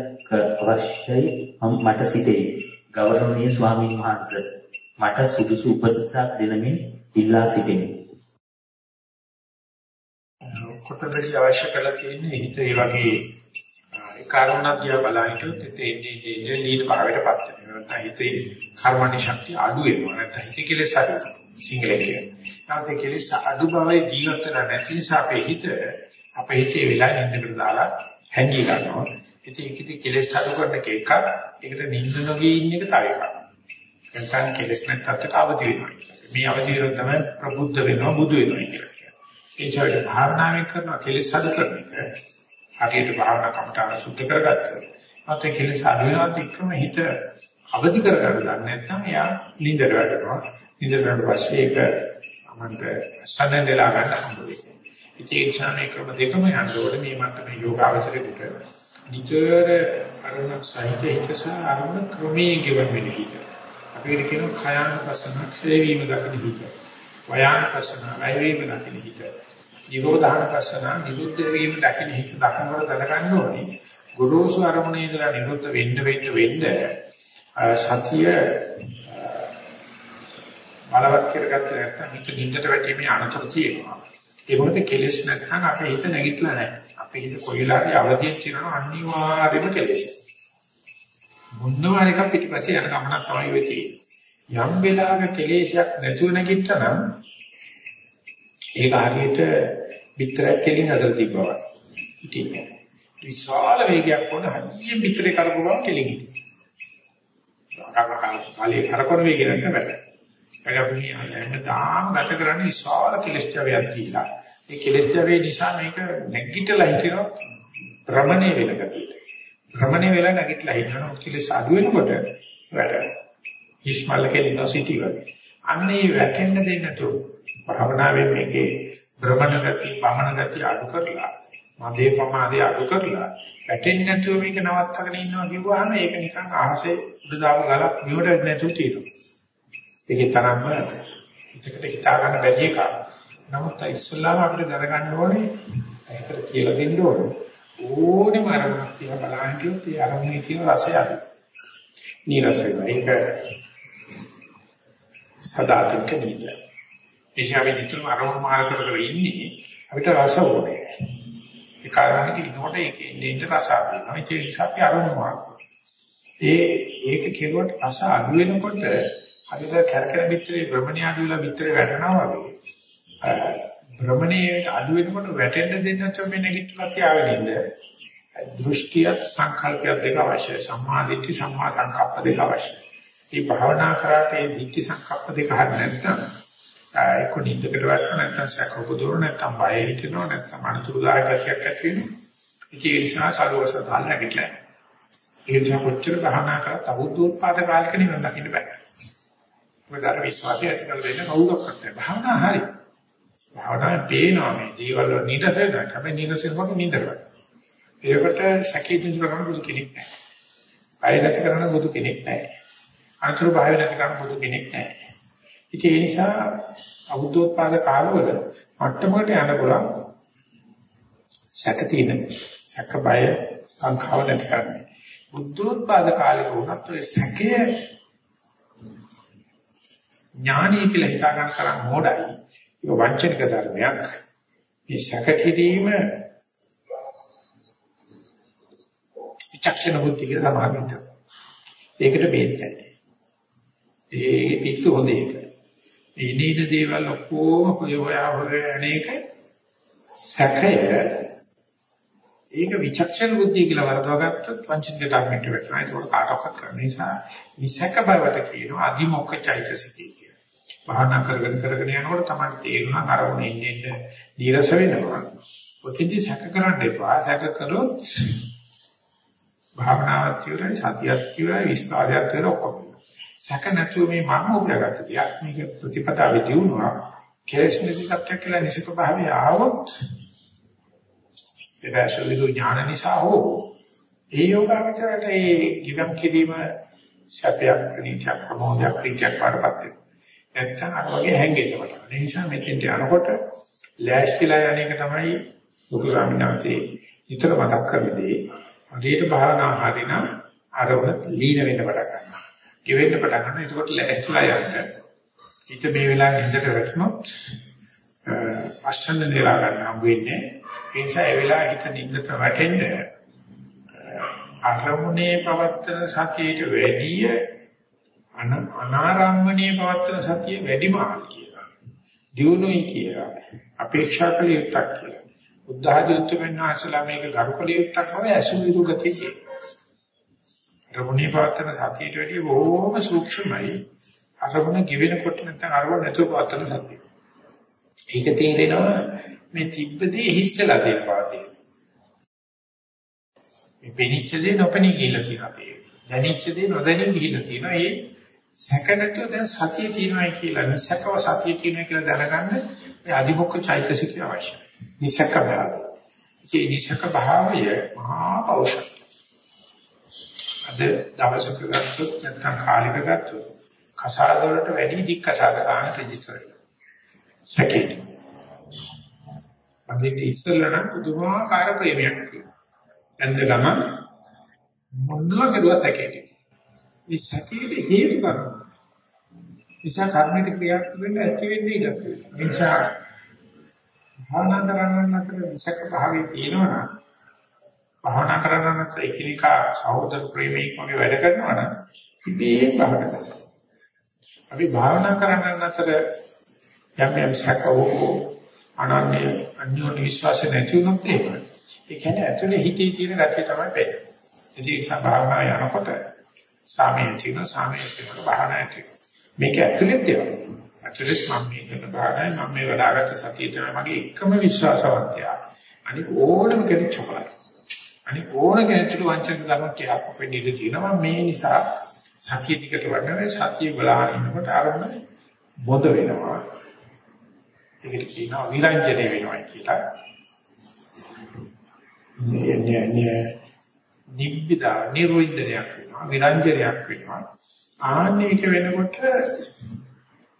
B: අවශ්‍යයි මට සිතේ. ගෞරවනීය ස්වාමීන් වහන්සේ මට සුදුසු උපසසක් දෙනමින් ඉල්ලා සිටිමි.
A: කොටබෙලි අවශ්‍ය කරලා තියෙන්නේ හිත ඒ වගේ කාරණා දිහා බලහිටොත් එතෙන්දී ඉන්නේ ලීන භාවයටපත් වෙනවා. නැත්නම් හිතේ කර්මණි ශක්තිය අඩු වෙනවා. නැත්නම් හිතේ කෙලෙස් අඩු සිංහලෙන් කියන්නේ. නැත්නම් කෙලෙස් අඩු බවයි ජීවත් වෙන නැති නිසා අපේ හිත අපේ හිතේ වෙලා නින්දකට දාලා හැංගී ගන්නවා. ඉතින් ඒකිට කෙලෙස් අඩු කරන එක එකක්. ඒකට නින්ද නොගී ඉන්න එක තව එකක්. නැත්නම් කෙලෙස් නැත්තට අවදි වෙනවා. මේ අවදි වෙන තමයි ප්‍රබුද්ධ වෙනවා බුදු වෙනවා කියලා කියන්නේ. ඒ නිසා භාවනාවෙන් කරන කෙලෙස් අඩු කරන එක හරියට භාවනා කමටහන සුද්ධ කරගත්තා. මත කෙලෙස් අඩු වෙනවත් එක්කම හිත අවදි කරගන්න ගන්න නැත්නම් එයා නින්දට වැටෙනවා. නින්දට වැටෙන පස්සේ ඒක අමන්ට සැදෙන්දලා ගන්න හම්බ වෙනවා. ඉතින් ඒ ශානේ ක්‍රම දෙකම යනකොට මේ මට්ටමේ යෝගාවචරෙකට නිතර අරුණක් සහිත හිතස අරුණ ක්‍රමයේ ගෙවන් වෙන හිත. අපිට කියනවා khයන පසන ක්ෂය වීම දකින හිත. වයන පසන වැය වීම දකින හිත. නිරෝධාන පස්සන නිරුද්ධ වීම දකින හිත දකිනකොට දැනගන්න ඕනේ. ගුරුසු අරමුණේ ඉඳලා නිරුද්ධ වෙන්න වෙන්න වෙන්න සතිය බලවත් කරගත්තේ නැත්නම් හිත නින්දට වැටීමේ අනතුරු තියෙනවා. ඒ මොකද කෙලෙස් නැත්නම් අපේ හිත නැගිටලා නැහැ. අපේ හිත කොයිලාගේ අවදියෙන් තියෙනවා අනිවාර්යයෙන්ම කෙලෙස්. මොනවා එකක් පිටිපස්සේ යන ගමනක් තමයි වෙ තියෙන්නේ යම් වෙලාවක කෙලෙසයක් නැතුව නැගිට්ටනම් ඒක හරියට පිටරක් කෙලින් අතර තිබ්බා. ඉතින් විශාල වේගයක් වුණ හයියෙන් පිටරේ කරපුවා කෙලින් හිටියා. කාලේ කරකවන වේගය නැත්නම් වැඩ. පයපුණි හැමදාම ගත කරන්නේ විශාල කෙලස්ටරයක් තියලා. ඒ කෙලස්ටරේ නිසා මේක නැගිටලා හිටිනවා භ්‍රමණය වෙන ගතියට. භ්‍රමණය වෙලා නැගිටලා හිටිනවා කෙලස් අඩු වෙනකොට වැඩ. ඉස්මල් කෙලින් නොසිටි වගේ. අන්නේ වැටෙන්න දෙන්නේ නැතුව භාවනාවෙන් මේකේ භ්‍රමණ ගතිය, පමණ ගතිය අඩු කරලා, මදේ ප්‍රමාදේ අඩු කරලා වැටෙන්නේ නැතුව මේක නවත්තගෙන ඉන්නවා කිව්වහම ඒක නිකන් අහසේ උඩ දාපු ගලක් නිවට නැතුව තියෙනවා. ඒකේ තරම්ම හිතකට හිතා ගන්න බැරි එකක්. නමුත් ඉස්සල්ලාම අපිට දැනගන්න ඕනේ ඒකට කියලා දෙන්න ඕනේ. ඕනෙම අරමුණක් තියා බලන්න කිව්වොත් ඒ අරමුණේ තියෙන රසය අඩු. නීරස වෙනවා. ඒක සදාතනික නීතිය. එසේ අපි නිතරම අරමුණු මාර්ග කර කර ඉන්නේ අපිට රස ඕනේ. ඒ කාරණාක ඉන්නකොට ඒකේ ඉන්න රස අදිනවා. ඒ නිසා අපි අරමුණු මාර්ග. ඒ ඒක කෙරුවට රස අඩු වෙනකොට හරිද කැරකෙන පිටරේ භ්‍රමණිය අඩු වෙලා පිටරේ වැටෙනවා වගේ. භ්‍රමණයේ අඩු වෙනකොට වැටෙන්න දෙන්න නැතුව මේ නැගිටලා තියාගෙන ඉන්න. දෘෂ්ටියත් සංකල්පයත් දෙක අවශ්‍යයි. සම්මා දිට්ඨි සම්මා සංකප්ප දෙක අවශ්‍යයි. මේ භාවනා කරාට ඒ දික්ටි සංකප්ප දෙක හරිය නැත්නම් ඒක නිින්දකට වැටෙනවා නැත්නම් සැක උපදවන නැත්නම් බය හිතෙනවා නැත්නම් අනුතුරුදායක ගතියක් ඇති වෙනවා ඒ නිසා සරුවස දාන්න නැගිටලා ඒ නිසා කොච්චර භාවනා කරත් අබුද්ධෝත්පාද කාලෙක නිවන් දකින්න බෑ මොකද අර විශ්වාසය ඇති කරලා දෙන්න කවුරක්වත් නැහැ භාවනා හරි භාවනාවේ පේනවා මේ දේවල් වල නිරසෙද හැබැයි නිරසෙන් වගේ නින්දරයි ඒකට සැකේ දිනු කරන බුදු කෙනෙක් නැහැ. අය නැති කරන බුදු කෙනෙක් නැහැ. අන්තර භාවය නැති කරන බුදු කෙනෙක් නැහැ. ඉතින් ඒ නිසා අබුද්ධෝත්පාද කාලවල මට්ටමකට යන්න පුළුවන් සැක තියෙන සැක බය සංඛාව නැති කරන්නේ. බුද්ධෝත්පාද කාලෙක වුණත් ඔය සැකය ඥානීය කියලා හිතා ගන්න තරම් මොඩයි. ඒක වංචනික ධර්මයක්. මේ සැක කිරීම විචක්ෂණ බුද්ධි කියලා සමාන විතර. ඒකට බේත් නැහැ. ඒ පිස්සු හොඳ එක. මේ ඉනේන දේවල් ඔක්කොම කොය හොයා හොය අනේක සැකය ඒක විචක්ෂණ බුද්ධිය කියලා වරදවා ගත්තොත් පංචික ධර්මයට වැටෙනවා. ඒක කාටවත් කරන්න නිසා විසක බවට කියනවා අදිමොක්ඛ චෛතසිකය කියලා. භාවනා කරගෙන කරගෙන යනකොට තමයි තේරෙනවා අරමුණේ ඉන්නේ නීරස වෙනවා. ඔතෙන්දී සැක කරන්න එපා. සැක කළොත් භාවනාවක් ඉවරයි සතියක් ඉවරයි විස්තරයක් ඉවරයි ඔක්කොම. සැක නැතුව මේ මම උපයාගත්ත දෙයක් මේක ප්‍රතිපදාවේ දියුණුවක් කෙලෙස් නිසිකත්වයක් කියලා නිසික භාවය ආවොත් ඒකසවිදු ඥාන නිසා හෝ ඒ යෝගාවචරයට ඒ ගිවම් කිරීම සැපයක් ප්‍රීතියක් ප්‍රමෝදයක් ප්‍රීතියක් වඩපත් නැත්තම් අර වගේ හැංගෙන්න පටන් ඒ නිසා මෙතෙන්ට යනකොට ලෑස්තිලා යන එක තමයි ලොකු ස්වාමීන් වහන්සේ නිතර මතක් කරන්නේ හරියට භාවනා හරිනම් අරමුණ ලීන වෙන්න පටන් ගන්නවා. ගෙවෙන්න පටන් ගන්නවා. ඒකකොට ලැස්තිලා යන්න. ඊට මේ වෙලාවේ හිතට වැටුනොත් අස්සන්න නෙලා ගන්න හම් වෙන්නේ. ඒ නිසා ඒ වෙලාවේ හිත නින්දට වැටෙන්නේ අරමුණේ පවත්තන සතියට වැඩිය අනාරම්මණයේ පවත්තන සතිය වැඩිමාල් කියලා. දියුණුවයි කියලා. අපේක්ෂා කළ යුක්තක් කියලා. බුද්ධ ආධ්‍යාත්මෙන් ආසලා මේක ගරුකලියුක්තක් බව ඇසුවිරු ගතිය තියෙනවා. රමුණේ පවත්තන සතියට වැඩිය බොහොම සූක්ෂමයි. අරමුණ giවෙනකොට නැත්නම් අරමුණ නැතුව පවත්තන සතිය. ඒක තේරෙනවා මේ තිබ්බදී හිස්සලා තියෙන බව තියෙනවා. මේ පෙනිච්ච දේ නොපෙනී ගිහිල්ලා තියෙනවා තියෙනවා. දැනිච්ච දේ නොදැනී ගිහිල්ලා තියෙනවා. ඒ සැකනට දැන් සතිය තියෙනවා කියලා නිසකව සතිය තියෙනවා කියලා දැනගන්න මේ අධිමුඛ චෛතසිකය අවශ්‍යයි. නිසක භාවය. ඒ නිසක භාවය මහා පෞෂත්වය. අද දවසක ගත්තොත් නැත්නම් කාලෙක ගත්තොත් කසාද වලට වැඩි දික් කසාද ගන්න රෙජිස්ටර් එක. සැකේට. අදිට ඉස්සෙල්ලා නම් පුදුමාකාර ප්‍රේමයක් තියෙනවා. එන්ද ගමන් මොනවා කරුවත් සැකේට. මේ සැකේට හේතු කරනවා. නිසා කර්මයට ක්‍රියාත්මක වෙන්න ඇති වෙන්නේ ඉලක්ක. නිසා භාවනා කරන්න අතර විසක භාවයේ තියෙනවා භාවනා කරන්න අතර එකිනෙකා සහෝදර ප්‍රේමීක වගේ වැඩ කරනවා නම් ඉබේම භාවනා කරනවා. අපි භාවනා කරන්න අතර යම් යම් සකවෝ අනන්‍ය අන්‍යෝන්‍ය විශ්වාස නැති වුණොත් එහෙම ඒ කියන්නේ ඇතුලේ හිතේ තියෙන ගැටේ තමයි වෙන්නේ. ඉතින් සභාවනා යනකොට සාමයේ තියෙන සාමයේ තියෙන භාවනාවේ තියෙන මේක ඇතුලේ තියෙනවා. ඇතුළත් මම මේ කරන භාගය මම මේ වඩාගත් සතිය තමයි මගේ එකම විශ්වාසවන්තය. අනික ඕනම කෙනෙක් චපලයි. අනික ඕන කෙනෙකුට වංචක ධර්ම කියාපො වෙන්න ඉඩ තියෙනවා. මේ නිසා සතිය ටිකට වඩා සතිය බලාගෙන ඉන්නකොට ආරම්භ බොද වෙනවා. ඒකට කියනවා විරංජනේ වෙනවා කියලා. නේ නේ නේ නිබ්බිදා නිරෝධනයක් වෙනවා විරංජනයක් වෙනවා. ආන්නේක වෙනකොට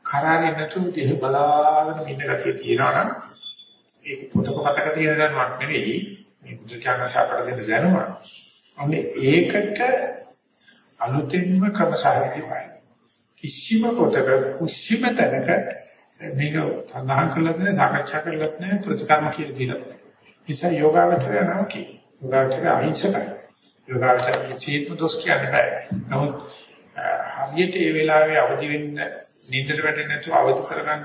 A: කරාරින් නැතුව දෙහ බලාගෙන ඉන්න ගතිය තියෙනවා නම් ඒක පොතක පතක තියෙන දැනුමක් නෙවෙයි මේ බුදු ඥාන ශාපට දෙන්න දැනුම. අනේ ඒකට අලුතෙන්ම ක්‍රමසාහිතිය වයි. කිසිම පොතක කිසිම තැනක මේක සඳහන් කරලා නැහැ සාකච්ඡා කරලත් නැහැ ප්‍රතිකර්ම කියලා දීලා නැහැ. නිසා යෝගාවචරය නම් කි. යෝගාවචරය අහිංසකයි. යෝගාවචරය කිසිම දොස් කියන්නේ නැහැ. නමුත් හරියට ඒ වෙලාවේ අවදි වෙන්න නින්දට වැටෙන්නේ නැතුව අවදි කරගන්න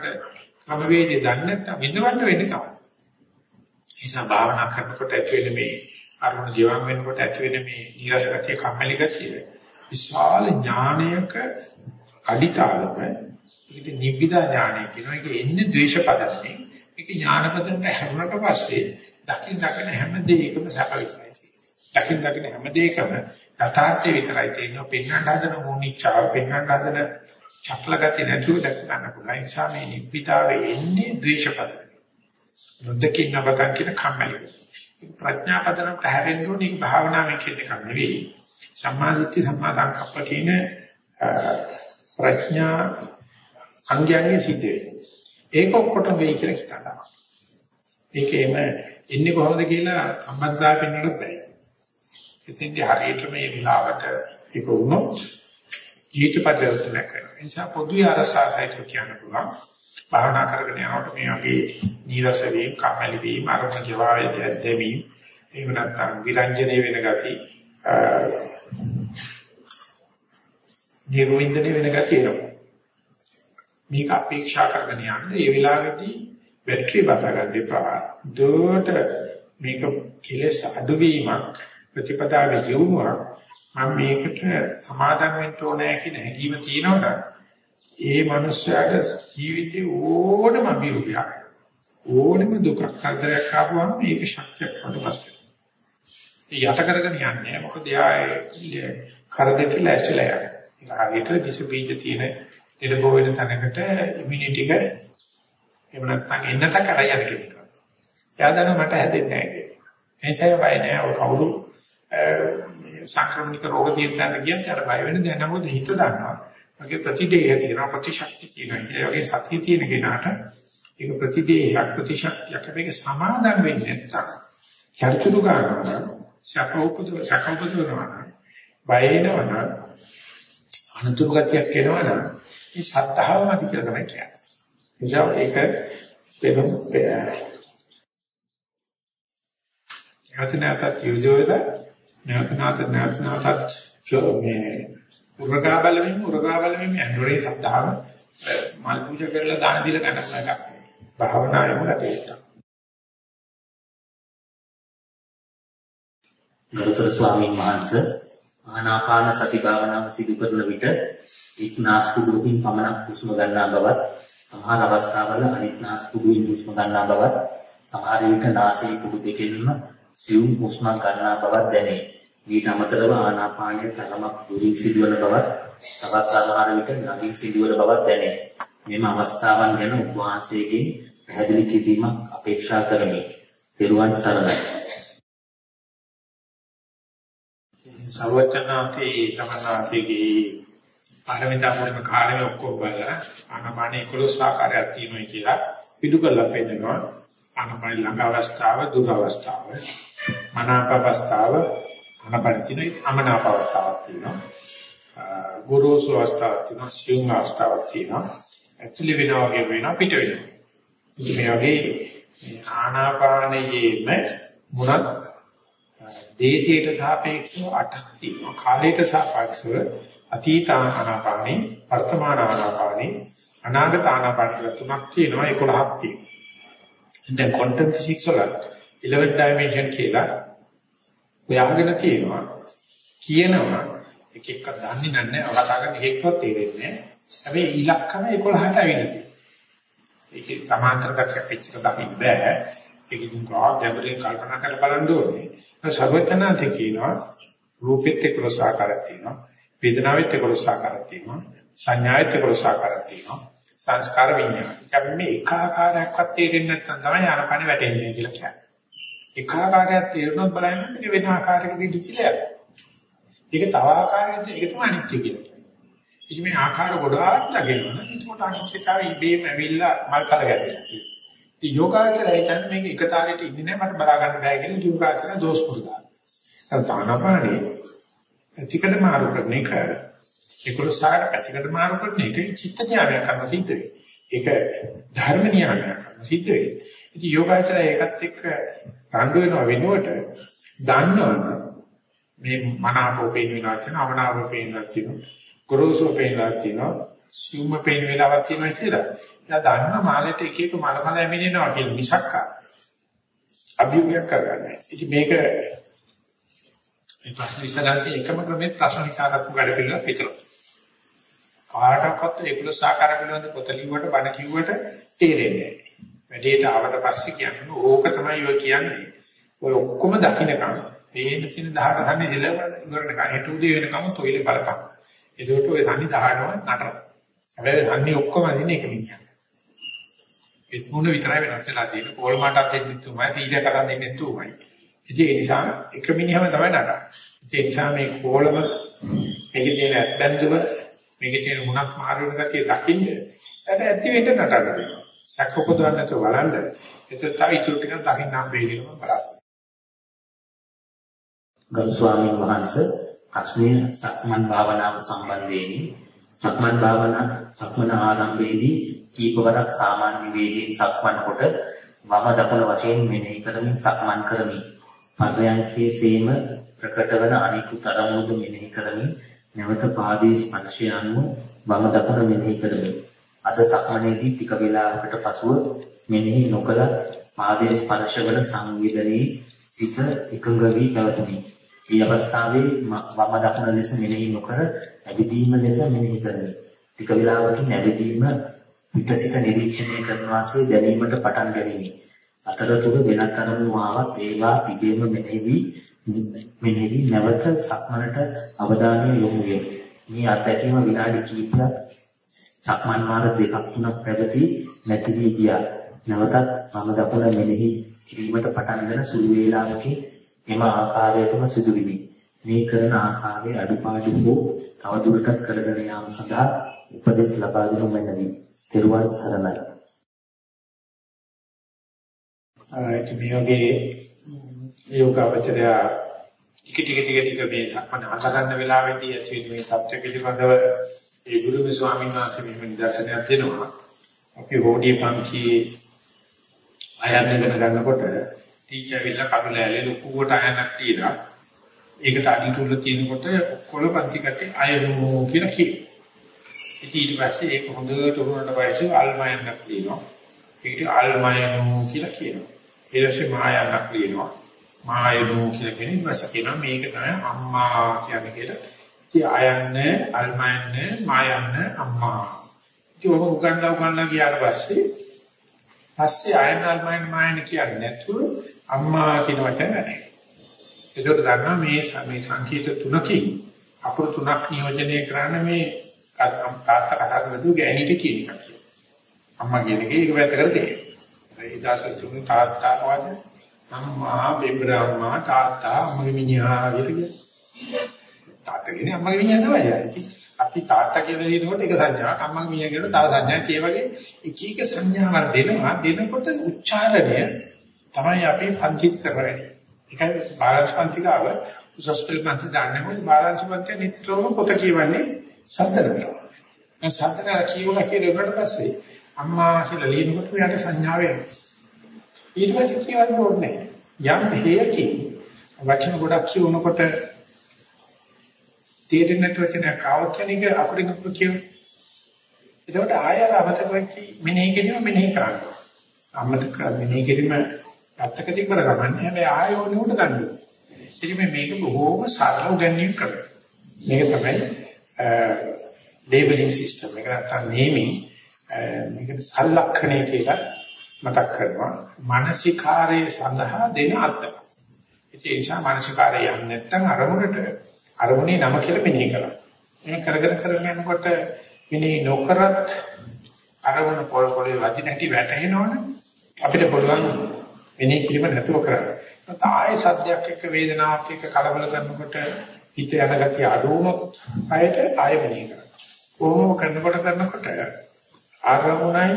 A: ක්‍රමවේදය දන්නේ නැත්නම් විඳවන්න වෙන්නේ තමයි. ඒ නිසා භාවනා කරනකොට ඇති වෙන මේ අරමුණ ජීවම් වෙනකොට ඇති වෙන මේ නිරස ගතිය කම්මැලි ගතිය විශාල ඥානයක අඩිතාලම ඒකට නිබ්බිදා ඥානය කියනවා. ඒක එන්නේ ද්වේෂපදන්නේ. ඒක ඥානපදන්න හැරුණට පස්සේ දකින් දකින හැම දෙයකම සැප විතරයි තියෙන්නේ. දකින් දකින හැම දෙයකම යථාර්ථය විතරයි තියෙන්නේ. පෙන්වන්න හදන මොනිච්චාව පෙන්වන්න හදන චපල ගති නැතුව දැක ගන්න පුළුවන්. ඒ නිසා මේ නිබ්බිදාවේ එන්නේ ද්වේෂපදන්නේ. නොදකින් නබතන් කියන කම්මැලි. ප්‍රඥා පදනට හැරෙන්න ඕනේ භාවනාවෙන් කියන එක නෙවෙයි. සම්මාදිට්ඨි සම්මා සංකප්ප කියන ප්‍රඥා අංගයන්ගේ සිද්ධ වෙන්නේ. ඒක ඔක්කොට වෙයි කියලා හිතනවා. ඒකේම ඉන්නේ කොහොමද කියලා සම්බන්ධතාවය පෙන්වන්නත් බැහැ. ඉතින්දී හරියට මේ විලාවට ඒක වුණොත් ජීවිත පරිවර්තනයක් වෙනවා. ඒ නිසා පොදුයි අරසාසයිත කියන්න පුළුවන්. භාවනා කරගෙන යනකොට මේ වගේ නීරස වීම, කම්මැලි වීම, අරමුණ ජීවාවේ දෙවීම, එහෙම නැත්නම් විරංජනේ වෙන ගති, නිර්වින්දනේ වෙන ගති එනවා. මේක අපේක්ෂා කරගෙන යන්න ඒ වෙලාවේදී බැටරි බස ගන්න එපා. දුවට මේක කෙලස් අඩුවීමක් ප්‍රතිපදාවේ දියුණුවක් මම මේකට සමාදම් වෙන්න ඕනේ කියන හැඟීම තියෙනවනම් ඒ මනුස්සයාට ජීවිතේ ඕනම අභියෝගයක් ඕනම දුකක් කරදරයක් ආවම මේක ශක්තියක් වඩපත් වෙනවා. යට කරගෙන යන්නේ මොකද යා කරදෙට ලැස්තිලා යන්නේ. ඒක හරියට විස බීජ තියෙන ඊට බොවෙන තැනකට ඉමුනිටි එක එහෙම නැත්නම් එන්නත කරා යන කෙනෙක්. එයා දන්නවා මට හැදෙන්නේ නැහැ කියලා. එනිසා බය නැහැ ඔය කවුරු සංක්‍රමණික රෝග තියෙන තැනට ගියත් යාට බය වෙන දැන මොකද හිත දන්නවා. මගේ ප්‍රතිදේය තියෙනවා ප්‍රතිශක්තිය තියෙනවා. ඒ වගේ සතිය තියෙන කෙනාට ඒක ප්‍රතිදේයයක් ප්‍රතිශක්තියක් මේක සමාදම් වෙන්නේ නැත්තම් චරිචුරු ගන්නවා සකෝපද සකෝපදවනවා බය වෙනවා අනතුරු ගතියක් එනවනම් මේ සත්‍තාව මත කියලා තමයි කියන්නේ. නිසා ඒක වෙනම නැවත නැවතත් යොදවල නැවත නැවත නැවත නැවතත් මේ උරගා බලමින් උරගා බලමින් යනෝරේ සත්‍තාව මල් පූජා කරලා දාන දීලා ගන්න පුළුවන් එකක්. භාවනාවෙම ගත යුතුයි.
B: ගරුතර ස්වාමීන් වහන්සේ ආනාපාන සති භාවනාව සිදු කරන විට එක් නාස්පුඩුවකින් පමණක් හුස්ම ගන්නා බවත් සමහර අවස්ථාවල අනිත් නාස්පුඩුවෙන් හුස්ම ගන්නා බවත් සමහර විට නාසයේ පුඩු දෙකෙන්ම සියුම් හුස්ම ගන්නා බවක් දැනේ. ඊට අමතරව ආනාපානයේ තරමක් දුරින් සිදුවන බවත් තවත් සමහර විට ළඟින් සිදුවන බවක් දැනේ. මෙම අවස්ථාවන් ගැන උපවාසයේදී පැහැදිලි කිරීමක් අපේක්ෂා කරමි. ත්වන් සරණයි.
A: සර්වඥාන්තේ තමන්නාතේගේ පාරමිතා පුරන කාර්යය ඔක්කොම බලලා ආනපානේ 11 ආකාරයක් තියෙනවා කියලා පිටු කරලා පෙන්නනවා. ආනපානේ ළඟ අවස්ථාව, දුර අවස්ථාව, මනාප අවස්ථාව, ආනපානේ තියෙන අමනාප අවස්ථාවක් තියෙනවා. ගුරුසු අවස්ථාවක් තියෙනවා, සියුම් අවස්ථාවක් තියෙනවා. ඇතුළේ වෙනවා වගේ වෙනවා පිට වෙනවා. ඉතින් මේ වගේ ආනාපානයේම මොනක් දේශයට සාපේක්ෂව අටක් තියෙනවා. කාලයට සාපේක්ෂව අතීත ආනාපානි, වර්තමාන ආනාපානි, අනාගත ආනාපානි කියලා තුනක් තියෙනවා 11ක් තියෙනවා. දැන් quantum physics වල 11 dimension කියලා ඔයාගෙන තියෙනවා. කියනවා එක එකක් දන්නේ නැහැ. කතා කරන එකක්වත් තේරෙන්නේ නැහැ. හැබැයි ඉලක්කම 11ට ඇවිල්ලා තියෙනවා. ඒකේ සමාන්තර ගතියක් එච්චර දකින්න බෑ. ඒක ඉතින් ගාක් ගැඹුරින් කල්පනා කරලා බලන්න ඕනේ. සර්වඥාන්ත කියනවා රූපෙත් එක්කලස ආකාරයක් තියෙනවා වේදනාවෙත් එක්කලස ආකාරයක් තියෙනවා සංඥාවෙත් එක්කලස ආකාරයක් තියෙනවා සංස්කාර විඤ්ඤාණ. අපි මේ එක ආකාරයක්වත් තේරෙන්නේ නැත්නම් තමයි ආනපන වැටෙන්නේ කියලා කියන්නේ. එක ආකාරයක් තේරුනොත් බලන්න මේක වෙන ආකාරයකට ඉදිරියට යනවා. ඒක තව ආකාරයකට ඒක තමයි අනිත්‍ය කියන්නේ. ඉතින් මේ ආකාර ගොඩාක් දගෙනවා. ඒකට අනිත්‍යතාවය ඉබේම ඇවිල්ලා මල්කල ගැටෙනවා. ඉතින් යෝගාචරය කියන්නේ මේක එක තාලෙට ඉන්නේ නැහැ මට බලා ගන්න බෑ කියලා යෝගාචරය දෝෂ පුරුදා. ඒ තානපානේ ඇතිකඩ මාරු කරන එක ඒකල සාරට ඇතිකඩ මාරු කරන එක චිත්ත ඥානයක් කරන සිද්ධ වෙයි. ඒක ධර්ම ඥානයක් කරන සිද්ධ වෙයි. ඉතින් යෝගාචරය ඒකත් එක්ක රණ්ඩු වෙනව වෙනුවට දන්නවනේ මේ මනාපෝ පේන වෙලාවක් තියෙනවා අවනාපෝ පේන වෙලාවක් තියෙනවා ගොරෝසෝ පේන වෙලාවක් තියෙනවා සියුම්ම පේන වෙලාවක් තියෙනවා කියලා. එයා දන්න මාළේට එක එක මලමල ඇමිනෙනවා කියලා මිසක් අභියෝගයක් කරගන්නේ. ඉතින් මේක මේ ප්‍රශ්න විසඳන්නේ එකම ක්‍රමයේ ප්‍රශ්න විචාරාත්මක වැඩ පිළිවෙල විතරයි. කාටවත් ඒකල සාකාර පිළිබඳ පොත ලිව්වට බණ කිව්වට තේරෙන්නේ නැහැ. වැඩේට ආවට පස්සේ කියන්නේ ඕක තමයි ඔය කියන්නේ. ඔය ඔක්කොම දකින්නකම් මේන තියෙන 18 තන්නේ දිලවල ඉවරනකම් හෙට උදේ වෙනකම් තොইলে බලපන්. ඒකට ඔය තනි 18ම නටන. හැබැයි තන්නේ ඔක්කොම අදින්න එක විදියක්. ඒ මොන විතරයි වෙනස් වෙලා තියෙන්නේ. කෝල් මාටත් දෙන්නේ තුමයි, තීජ කරන් දෙන්නේ තුමයි. ඉතින් ඒ නිසා එක මිනිහම තමයි නටන්නේ. ඒ නිසා මේ කෝලම මේකේ තියෙන බැඳුම මේකේ තියෙන මුණක් මාරු වෙන ගතිය දකින්න එයාට ඇති වෙන්න නටන්න. සැක උපදවන්න නැතුව බලන්න. ඒතර තව ඉතුරු ටික දකින්න හම්බෙයි කියලා බලන්න.
B: ගරු ස්වාමීන් වහන්සේ ප්‍රශ්නය සක්මන් භාවනාව සම්බන්ධයෙන් සක්මන් භාවනා සක්මන ආරම්භයේදී කීපවරක් සාමාන්‍ය වේගයෙන් සක්මන් කොට වම දකුණ වශයෙන් මෙනෙහි කරමින් සක්මන් කරමි. පර්යංකයේ සීම ප්‍රකට වන අනිකුත් අරමුණු මෙනෙහි කරමින් නැවත පාදයේ ස්පර්ශය අනුව වම දකුණ මෙනෙහි කරමි. අද සක්මනේදී ටික වේලාවකට පසුව මෙනෙහි නොකල පාදයේ ස්පර්ශ වන සංවේදනයේ සිත එකඟ වී පැවතුණි. මේ අවස්ථාවේ වම දකුණ ලෙස මෙනෙහි නොකර ඇවිදීම ලෙස මෙනෙහි කරමි. ටික වේලාවකින් ඇවිදීම පිටසිත නිරීක්ෂණය කරන වාසේ දැනීමට පටන් ගැනීම. අතරතුර වෙනත් අරමුණු ආවත් ඒවා තිබීම මෙනෙහි මෙනෙහි නැවත සක්මනට අවධානය යොමු වේ. මේ අත්දැකීම විනාඩි කිහිපයක් සක්මන් වාර දෙකක් තුනක් පැවති නැති වී ගියා. නැවතත් මම දකුණ මෙනෙහි කිරීමට පටන් ගන්න සුළු වේලාවකින් එම ආකාරයටම සිදු විනි. මේ කරන ආකාරයේ අඩුපාඩු හෝ තවදුරටත් කරගෙන යාම සඳහා උපදෙස් ලබා දෙනු මැනවි. තෙරුවන් සරණයි.
A: ආයත මේ වගේ යෝගාවචරය ටික ටික ටික ටික මේ සක්මන අහගන්න වෙලාවෙදී ඇති මේ தත්ත්ව පිළිබඳව ඒ ගුරු ස්වාමීන් වහන්සේ මෙහෙම නිදර්ශනයක් දෙනවා. අපි හොඩිය පන්තියේ අයන්නගෙන ගන්නකොට ටීචර් විල්ලා කඩලෑලේ ලොකුවට අයන්නක් තියලා ඒකට අඩිතුල තියෙනකොට ඔක්කොම පන්ති කටේ අයනෝ කියලා කියනවා. ඉතින් ඊට පස්සේ ඒක හොඳට උරුණට පස්සේ අල්මයන්ක් ලියනවා. ඒකට අල්මයනෝ කියලා කියනවා. ඊට පස්සේ මායන්නක් ලියනවා. මායනෝ කියලා කියන ඊපස්සේ කියනවා මේක තමයි අම්මා කියන්නේ කියලා. ඉතින් අයන්නේ අල්මයන්නේ මායන්නේ අම්මා. ඉතින් ඔබ උගන්ලා උගන්ලා ගියාට පස්සේ පස්සේ අයන අල්මයන් මායන කියන්නේ නැතුව අම්මා කියන වචන නැහැ. ඒකට දන්නවා මේ මේ සංකීර්ත තුනකින් අපුරු තුනක් නියෝජනය කරන්න මේ තාත්තා කතා කරද්දී ගෑණිට කියන එක කියනවා. අම්මා කියන එක ඒක වැත්තකට තියෙනවා. ඒ දාසතුන් තාත්තා වගේ අම්මා බෙබ්‍රාම්මා තාත්තා අම්මගේ මිනිහා කියලා තාත්තා කියන්නේ අම්මගේ මිනිහා තමයි. ඉතින් අපි තාත්තා කියලා කියනකොට එක සංඥාවක් අම්මගේ මිනිහා කියනකොට තව සංඥාවක් ඒ වගේ එක එක සංඥාවක් දෙනවා දෙනකොට උච්චාරණය තමයි අපි පන්තිත් කරන්නේ. ඒකයි බාලාංශ පන්තිකාව උසස් පෙළ පන්ති දාන්නේ මොකද බාලාංශ පන්තිය නිතරම පොත කියවන්නේ සද්දකට. ඒ සද්දකට කියවලා කියලා පස්සේ අම්මා කියලා ලියනකොට යාට සංඥාව එනවා. ඊට පස්සේ කියවන්න ඕනේ යම් හේයකින් වචන ගොඩක් කියවනකොට තේරෙන්නේ නැති වචනයක් ආවත් කියන එක අපිට කියව. ඒකට ආයෙ අමතක වෙච්චි මෙනෙහි කිරීම මෙනෙහි කරනවා. අමතක මෙනෙහි කිරීම පැත්තක තිබ්බර ගමන්නේ හැබැයි ආයෙ ඕනේ උඩ ගන්න. ඉතින් මේක බොහෝම සරල උගන්වීම් කරනවා. මේක තමයි ලේබලින් සිස්ටම් එක නැත්නම් නේමින් මේකට සලක්ෂණය කියලා මතක් කරනවා. මානසිකාරයේ සඳහා දෙන අර්ථ. ඒ නිසා මානසිකාරය යන්නේ නැත්නම් අරමුණට අරමුණේ නම කියලා මෙනෙහි කරනවා. මේ කරගෙන කරගෙන යනකොට මෙනෙහි නොකරත් අරමුණ පොල් පොලේ වදින හැටි වැටහෙනවනේ අපිට පුළුවන් මෙනෙහි කිරීම නැතුව කරන්න. ආයේ සද්දයක් එක්ක වේදනාවක් එක්ක කලබල කරනකොට හිත යන ගතිය අඩු වුණොත් ආයෙත් ආයෙ මෙනෙහි කරන්න. කොහොම කරනකොට කරනකොට අරමුණයි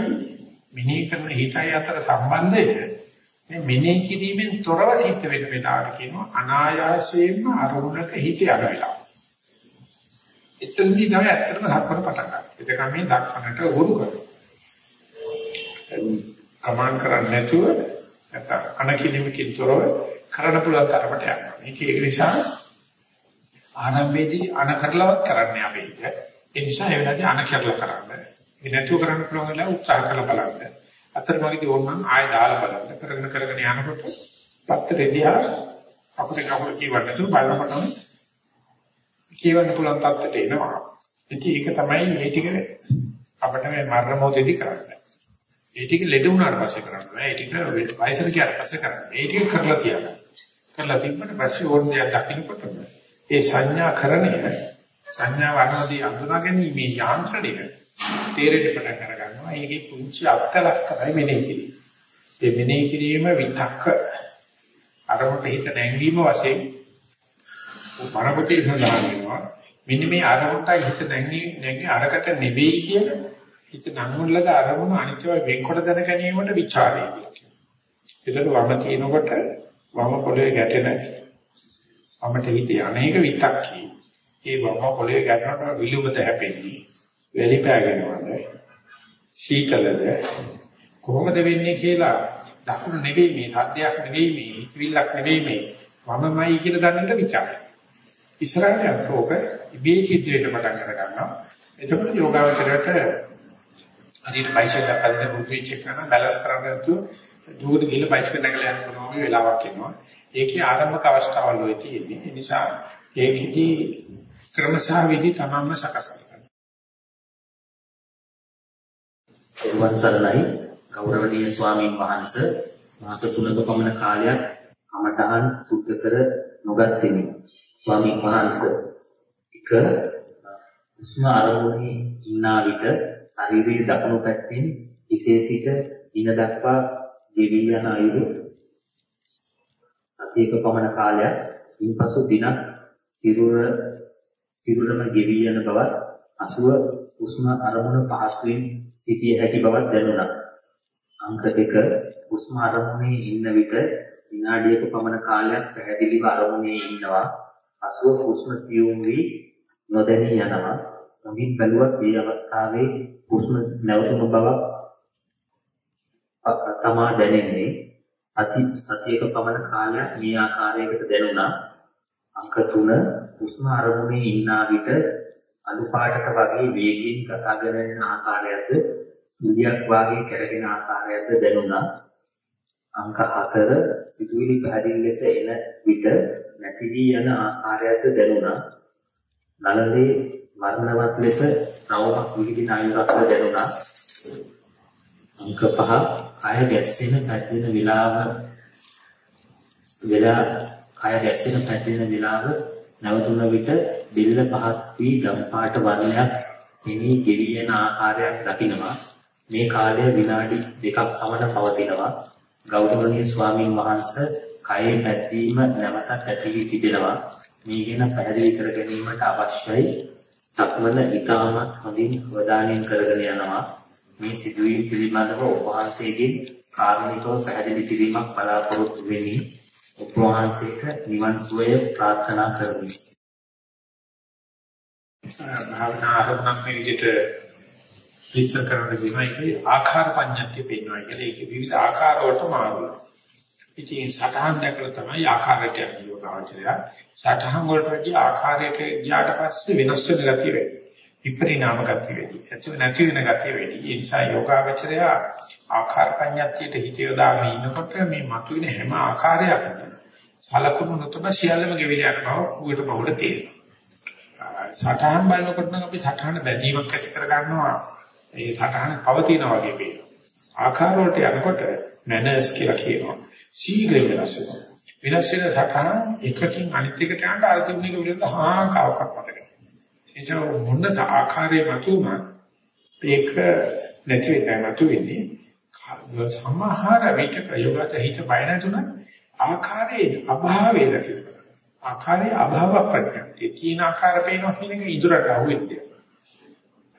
A: මෙනෙහි කරන හිතයි අතර සම්බන්ධය මේ මෙනෙහි කිරීමෙන් තොරව සිද්ධ වෙන වෙලාවට කියනවා අනායාසයෙන්ම අරමුණක හිත යනවා. එතනදී තමයි ඇත්තටම හත්පර පටන් ගන්න. ඒක මේ දක්වන්නට උරු කරනවා. කමාන් කරන්නේ නැතුව නැත්නම් අනකිලිමකින් තොරව කරන්න පුළුවන් තරමට යනවා. මේක ඒක නිසා ආරම්භයේදී අන කරලවත් කරන්නේ අපි හිත. ඒ නිසා ඒ වෙලාවේදී අන කරලා කරන්නේ. මේ නැතුව කරන්න පුළුවන් වෙලාව උත්සාහ කරලා බලන්න. අතරමඟදී ඕනනම් ආයෙ දාලා බලන්න. කරගෙන කරගෙන යනකොට පත්තරේ දිහා අපිට කවුරු කියවන්න නැතුව බලනකොටම කියවන්න පුළුවන් තත්ත්වයට එනවා. ඉතින් ඒක තමයි මේ ටික අපිට මේ මරණ මොහොතේදී කරන්නේ. ඒ ටික ලෙඩ වුණාට පස්සේ කරන්නේ. ඒ ටික වයසට ගියාට පස්සේ කරන්නේ. ඒ ටික කරලා තියන්න. කරලා තිබ්බට පස්සේ ඕන දෙයක් දකින්නකොට ඒ සංඥා කරණය සංඥා වර්ණදී අඳුනා ගැනීම යාන්ත්‍රණය තේරෙට පටන් අර ගන්නවා. ඒකේ පුංචි අත්කලක් තමයි මෙනෙහි කිරීම. ඒ මෙනෙහි කිරීම විතක්ක අරමුණට හිත නැංවීම වශයෙන් මනපතේ සඳහන් වෙනවා. මෙන්න මේ අරමුණට හිත නැංගී නැංගී අරකට නෙවෙයි කියන හිත නංගුල්ලක අරමුණ අනිත්‍යව වෙන්කොට දැන ගැනීමට ਵਿਚාරය කියනවා. ඒකට වම තිනකොට වම පොළවේ ගැටෙන වමට හිත අනේක විතක්කී. ඒ වම පොළවේ ගැටෙනකොට විලුඹත හැපෙන්නේ. වැලි පෑගෙනවද? සීතලද? කොහොමද වෙන්නේ කියලා දකුණ නෙවෙයි මේ සද්දයක් නෙවෙයි මේ හිතවිල්ලක් නෙවෙයි මේ මමමයි කියලා ගන්නට ਵਿਚාරය. ඉස්සරහට යනකොට ඉබේ සිද්ධ වෙන්න පටන් අර ගන්නවා. එතකොට යෝගාවචරයට හරියට බයිසිකල් එකක් බුද්ධ විච් කරන බැලන්ස් කරන්න නැතුව දුර ගිහලා බයිසිකල් නැගලා යනවා වගේ වෙලාවක් එනවා. ඒකේ ආරම්භක අවස්ථාවල් ඔය තියෙන්නේ. ඒ නිසා ඒකෙදි ක්‍රමසහ විදි තමන්ම සකස් කරගන්න.
B: එවන් සරණයි ගෞරවනීය ස්වාමීන් වහන්සේ මාස 3ක පමණ කාලයක් කමඨහන් සුද්ධ කර නොගත්ෙමි. ස්වාමීන් වහන්සේ එක උස්ම අරමුණේ ඉන්නා විට ශරීරයේ දකුණු පැත්තෙන් හිසේ සිට ඉන දක්වා ගෙවි යන අයුරු සතියක පමණ කාලයක් ඉන්පසු දිනක් සිරුර සිරුරම ගෙවි යන බවත් අසුව උස්ම අරමුණ පහසුවෙන් සිටිය හැකි බවක් දැනුණා. අංක දෙක උස්ම අරමුණේ ඉන්න විට විනාඩියක පමණ කාලයක් පැහැදිලිව අරමුණේ ඉන්නවා. අසුව හුස්ම සියුම් වී නොදැනී යනවා. හොඳින් බැලුවත් මේ අවස්ථාවේ හුස්ම නැවතුණු බව තමා දැනෙන්නේ. සති සතියක පමණ කාලයක් මේ ආකාරයකට දැනුණා. අංක 3 හුස්ම අරමුණේ ඉන්නා විට අනුපාටක වගේ වේගයෙන් ගසාගෙන යන ආකාරයද ඉන්දියක් වාගේ කැරගෙන ආකාරයද දැනුණා. අංක 4 සිතුවිලි පැහැදිලි ලෙස එන විට නැති වී යන ආකාරයද දැනුණා. නලලේ වර්ණවත් ලෙස රවමක් විහිදින අයුරක්ද දැනුණා. අංක 5 කය ගැස්සෙන පැද්දෙන විලාව වෙලා කය ගැස්සෙන පැද්දෙන විලාව නැවතුන විට බිල්ල පහත් වී දම් පාට වර්ණයක් මෙහි ගෙවියන ආකාරයක් දකිනවා. මේ කාලය විනාඩි දෙකක් පමණ පවතිනවා. ගෞරවනීය ස්වාමීන් වහන්සේ කයේ පැද්දීම නැවතත් ඇති වී තිබෙනවා. මේ ගැන පැහැදිලි කර ගැනීමට අවශ්‍යයි. සක්මන ඊටමත් හොඳින් අවධානයෙන් කරගෙන යනවා. මේ සිදුවීම් පිළිබඳව ඔබ වහන්සේගෙන් කාරුණිකව පැහැදිලි කිරීමක් බලාපොරොත්තු වෙමි. ඔබ වහන්සේට නිවන් සුවය ප්‍රාර්ථනා කරමි.
A: භාවනා ආරම්භ මේ විදිහට විස්තර කරන විමයිකේ ආකාර පඤ්ඤාතිය පෙන්වනවා කියලා ඒකේ විවිධ ආකාර වලට මාරුයි. ඉතින් සටහන් දැකලා තමයි ආකාරයට යන්නේ යෝගාවචරය. සටහන් වලට වැඩි ආකාරයට ගියාට පස්සේ වෙනස් වෙන ගතිය වෙයි. විපරිණාම ගතිය වෙයි. එතන නැති වෙන ගතිය වෙයි. ඒ නිසා යෝගාවචරය ආකාර පඤ්ඤාතියට හිත යොදාගෙන ඉන්නකොට මේ මතුවෙන හැම ආකාරයක්ම සලකුණු නොතබ සියල්ලම ගෙවිල යන බව උගට බහුල තේරෙනවා. සටහන් බලනකොට නම් අපි සටහන බැඳීමක් ඇති කර ගන්නවා. ඒ සටහන පවතිනා වගේ පේනවා. ආකාර වලට යනකොට මැනර්ස් කියලා කියනවා. ශීඝ්‍රයෙන් වෙනස් වෙනවා. වෙනස් වෙන සටහන් එකකින් අනිත් එකට යනට අර තිබුණේක විරුද්ධ හා කවකක් මතක. එනිසා මොන ආකාරයේ මතුම ඒක නැති වෙන්නේ මතු වෙන්නේ. සමහර විටක යෝගත හිත බය නැතුණා ආකාරයේ අභාවය දකින්න. ආකාරයේ අභාව ප්‍රඥා. ඒ තීන ආකාර පේනවා කියන එක ඉදරට අහුවෙන්නේ.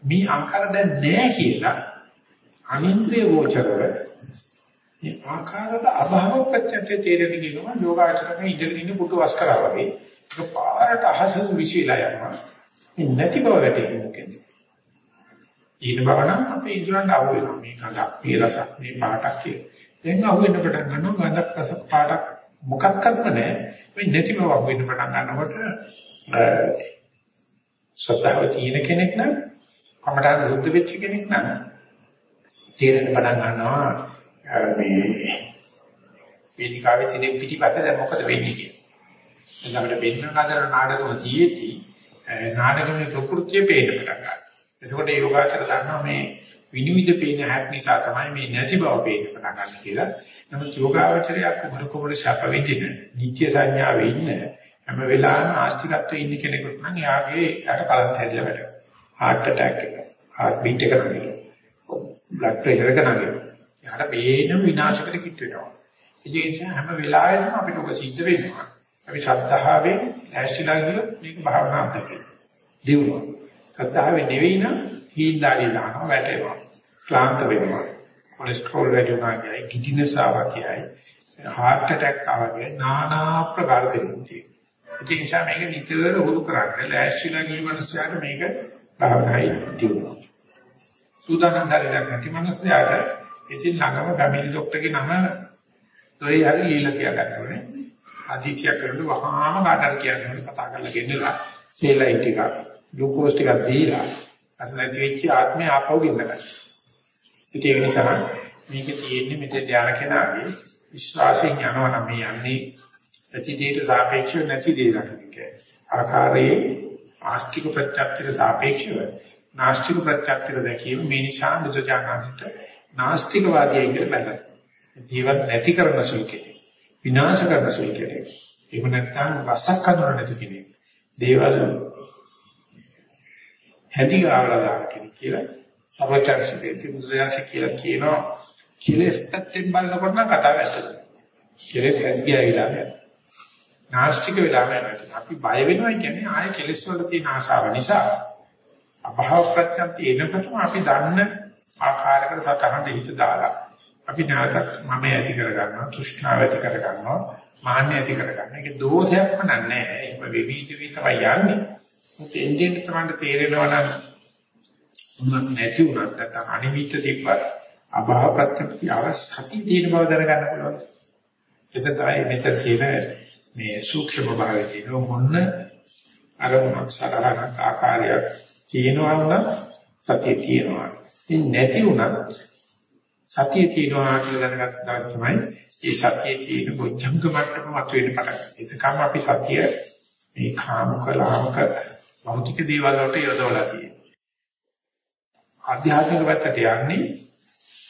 A: මේ ආකාර දැන් නැහැ කියලා අනින්ද්‍රිය ගෝචරව මේ ආකාරද අභාව ප්‍රත්‍යතේ තේරෙන කියනවා යෝගාචරණය ඉඳගෙන ඉන්න පුතු වස් කරා වගේ ඒක පාරට අහස විශ්ීලා යනවා මේ නැති බව වැටෙන්නේ මොකෙන්ද ඊන බව නම් අපේ ඉදරන්ට අහු වෙනවා මේ ගඳක් මේ රසක් මේ පාටක් කිය දැන් අහු වෙන්න පටන් ගන්නවා ගඳක් රස පාටක් මොකක්වත්ම නැහැ මේ නැති බව අහු වෙන්න පටන් ගන්නකොට සත්‍යව තියෙන කෙනෙක් නම් කමඨාන සුද්ධ වෙච්ච කෙනෙක් නම් තේරෙන්න පටන් ගන්නවා මේ වේදිකාවේ තියෙන පිටිපස්ස දැන් මොකද වෙන්නේ කියලා. එතකොට වෙන්න නතර නාටකම තියෙති නාටකමේ ප්‍රകൃතිය පේන්න පටන් ගන්නවා. එතකොට යෝගාචර දන්නවා මේ විනිවිද පේන හැක් නිසා තමයි මේ නැති බව පේන්න පටන් ගන්න කියලා. නමුත් යෝගාචරය කුමර කුමර ශප විදින නිත්‍ය සංඥාවේ ඉන්න හැම වෙලාවෙම ආස්තිකත්වයේ ඉන්න කෙනෙකුට නම් එයාගේ යට කලන්ත හැදිලා වැඩ. heart attack එක, heart beat එක නගිනවා. blood pressure එක නගිනවා. එයාට බේන විනාශකට කිට් වෙනවා. ඒ නිසා හැම වෙලාවෙම අපිට ඔක සිද්ධ වෙනවා. අපි ශ්‍රද්ධාවෙන් ඇස්තිලා ගියොත් මේක භාවනා අත්දැකීම. දිනුවා. ශ්‍රද්ධාවෙන් නෙවෙයි නම් හීල්දාඩිය දානවා වැටෙනවා. ක්ලාන්ත වෙනවා. කොලෙස්ටරෝල් වැඩි වුණා කියයි, ගිඩිනස් ආවා කියයි, heart attack ආවා කියයි নানা ආකාර දෙනුම් තියෙනවා. ඒ නිසා මේක නිතර හුරු කරන්නේ ලෑස්තිලා ජීවනසයට මේක භාවනායි දියුණුව. සූදානම් හරියක් නැති මනසට ඉතින් ළඟම ෆැමිලි ડોක්ටර්ගේ නම තොරේ හරි ලීලා තියාගත්තනේ. අධිතිය කරනකොට වහාම කාටද කියන්නේ කතා කරලා ගෙන්නලා සේලයි ටිකක් ග්ලූකෝස් ටිකක් දීලා අර නැති වෙච්ච ආත්මය ආපහු ගෙන්න ගන්න. ඒක නිසා මේක තියෙන්නේ මෙතේ ධානය කෙනාගේ විශ්වාසයෙන් යනවා නම් මේ යන්නේ නැති දෙයට සාපේක්ෂව නැති දෙයක් කියන්නේ. ආකාරයේ ආස්තික ප්‍රත්‍යක්ෂයට සාපේක්ෂව නාස්තික ප්‍රත්‍යක්ෂයට දැකීම මේ නිසා බුදුජානනාංශට නාස්තිකවාදී කියලා බැලුවා. දේවල් නැති කරන සුළුකේ විනාශ කරන සුළු කෙනෙක්. එහෙම නැත්නම් රසක් හඳුනන නැති කෙනෙක්. දේවල් හැදි ගාවලා දාන කෙනෙක් කියලා සර්වචර්සිතේ බුදුරජාණන් කියලා කියනවා කෙලෙස් පැත්තෙන් බලනකොට නම් කතාව ඇත්තද. කෙලෙස් ඇති ගියාවිලා නැහැ. නාස්තික වෙලා නැහැ. අපි බය වෙනවා කියන්නේ ආය කෙලෙස් වල තියෙන ආශාව නිසා අභාව ප්‍රත්‍යන්ති එනකොටම අපි දන්න ආකාරයකට සතහන් දෙහිත දාලා අපි නැවතත් මම ඇති කරගන්නවා තෘෂ්ණාව ඇති කරගන්නවා මාන්නය ඇති කරගන්නවා ඒක දෝෂයක්ම නෑ ඒක විවිධ විවිධ තමයි යන්නේ මුත් එන්ජින් තමයි තේරෙනවා නම් උනත් නැති උනත් නැත්නම් අනිමිත්‍ය තිබ්බ අභාව ප්‍රත්‍යක්ෂ අවස්ථති තියෙන බව දැනගන්න පුළුවන්. එතන තමයි මෙතන තියෙන මේ සූක්ෂම භාවයේ තියෙන මොන්න අරමුණක් සාධාරණ ආකාරයක් තියෙනවා නම් සතිය තියෙනවා. ඉතින් නැති උනත් සතිය තියෙනවා කියලා දැනගත්ත දවස් තමයි ඒ සතියේ තියෙන බොජ්ජංග මට්ටම මතුවෙන්න පටන් ගන්නේ. එතකම අපි සතිය මේ කාමක ලාමක භෞතික දේවල් වලට යොදවලා තියෙනවා. ආධ්‍යාත්මික පැත්තට යන්නේ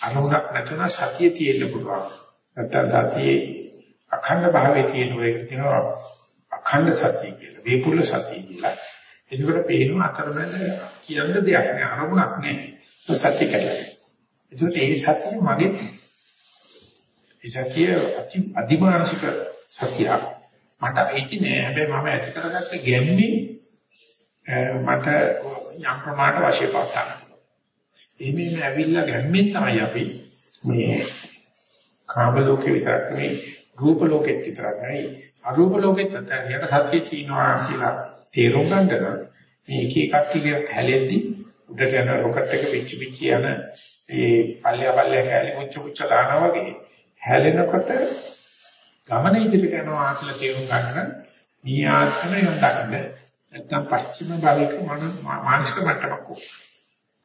A: අනුරක් නැතුණ සතිය තියෙන්න පුළුවන්. නැත්නම් සතියේ අඛණ්ඩ භාවයේ තියෙන එක කියනවා අඛණ්ඩ සතිය කියලා. වේපුල සතිය කියලා. එතකොට පේනවා අතරමැද කියන්න දෙයක් නෑ අරමුණක් නෑ. සත්‍ය කියලා. ඒකට ඒ සතිය මගේ ඒ සතිය අති අධිමානසික සතියක් මට ඇති නෑ හැබැයි මම ඇති කරගත්ත ගැම්මේ මට යම් ප්‍රමාණයට වශයෙන් පවත්වා ගන්න. එහිමීම ඇවිල්ලා ගැම්මෙන් තමයි අපි මේ කාම ලෝකේ විතරක් නෙවෙයි රූප ලෝකෙත් විතරක් නෙවෙයි අරූප ලෝකෙත් අතරියට සතිය තියනවා කියලා තේරුම් ගන්න නම් මේ එක එකක් ටික හැලෙද්දි උඩට යන රොකට් එක පිච්චි පිච්චි යන ඒ පල්ලිය පල්ලිය කැලේ මුච්ච මුච්ච දානවා වගේ හැලෙනකොට ගමන ඉදිරියට යනවා කියලා තේරුම් ගන්න මේ ආත්මය යොදන්න නැත්නම් පස්චිම භාවික මානසික මට්ටමක් ඕක.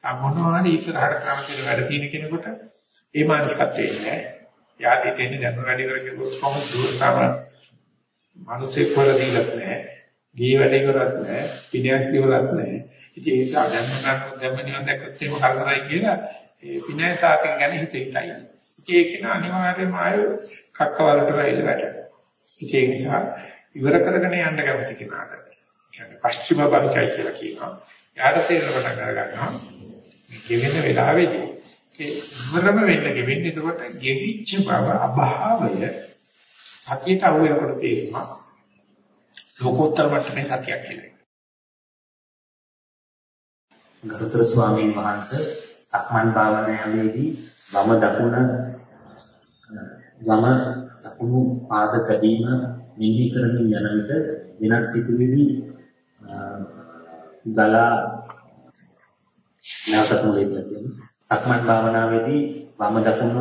A: මොනවාරි ඉස්සරහට කරන කියලා වැඩ තියෙන කෙනෙකුට ඒ මානසිකත්වය ඉන්නේ. යාදී තේන්නේ දැන් වැඩි කරගෙන කොහොමද දුරතාව මානසික වල දීලත් නැහැ. ගිය වැඩේ කරත් නැහැ. පිනියක් දිවලත් නැහැ. ඉතින් ඒ නිසා දැන් මම දැන් මම දැක්කත් එහෙම කරදරයි කියලා ඒ විනයතාවකින් ගැන හිත හිතයි. ඒක න අනිවාර්යයෙන්ම ආය කක්කවලට වෙයිල වැටෙනවා. ඒක නිසා ඉවර කරගෙන යන්න කැමති කෙනාට කියන්නේ පස්චිම බංකයි කියලා කියනවා. යාට තේරෙන පටන් අර ගන්නවා. මේ ගෙවෙන වෙලාවේදී ඒ ඉවරම වෙන්න ගෙවෙන්නේ එතකොට ගෙවිච්ච බව අභාවය සතියට අහු වෙනකොට තේරෙනවා. ලෝකෝත්තර මට්ටමේ සතියක් කියලා.
B: ගරුතර ස්වාමීන් වහන්සේ සක්මන් භාවනාවේදී වම දකුණ වම දකුණු පාද කැඩීම මෙහි කරමින් යන විට වෙනත් සිතුවිලි ගලා නැවතත් මුලට සක්මන් භාවනාවේදී වම දකුණ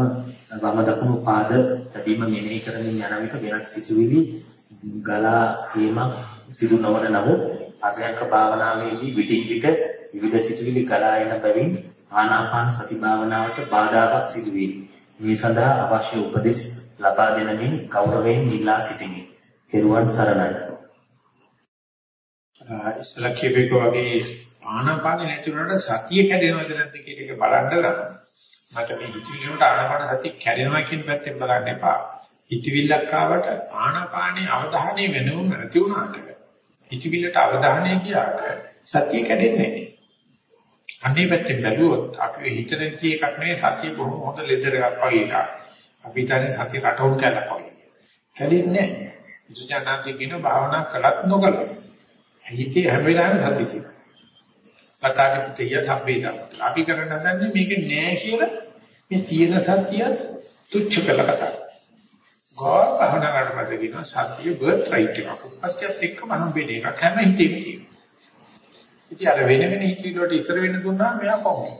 B: වම දකුණු පාද කැඩීම මෙහි කරමින් යන විට වෙනත් සිතුවිලි ගලා වීමක් සිදු නොවන නමුත් අධ්‍යාත්ම භාවනාවේදී විටින් විට විවිධ සිතුවිලි ගලා එන බැවින් ආනාපාන සති භාවනාවට බාධාවක් සිදු වේ. මේ සඳහා අවශ්‍ය උපදෙස් ලබා දෙනමින් ගෞරවයෙන් ඉල්ලා සිටිමි. තෙරුවන් සරණයි.
A: ඉස්සලා කියපේක වගේ ආනාපාන නැති වුණාට සතිය කැඩෙනවද නැද්ද කියන එක බලන්න නම් මට මේ හිතවිලි වලට ආනාපාන සතිය කැඩෙනවා කියන පැත්තෙන් බලන්න එපා. හිතවිල්ලක් ආවට ආනාපානේ අවධානය වෙනුම නැති වුණාට හිතවිල්ලට අවධානය ගියාට සතිය කැඩෙන්නේ නැහැ. අන්නේ පැත්තෙන් බැලුවොත් අපි හිතන තී එකක් නෙවෙයි සතිය බොහොම හොඳ ලෙදර් එකක් වගේ එකක්. අපි හිතන්නේ සතිය රටවුන් කැලක් වගේ. කැඩෙන්නේ නැහැ. සුජානාති කියන භාවනා කළත් නොකළත්. හිතේ හැම වෙලාවෙම සතිය තියෙනවා. පතාටි පුතිය සම්බේදා. අපි කරන්න හදන්නේ මේක නෑ කියලා මේ තියෙන සතිය තුච්ච කළ කතා. ගෝව භාවනා කරනකොට කියන සතිය බර්ත් රයිට් එකක්. උපත්යත් එක්කම හම්බෙන එකක් හැම හිතේම තියෙනවා. ඉතින් අර වෙන වෙන හිතවිලි වලට ඉස්සර වෙන්න දුන්නා මෙයා කොහොමද?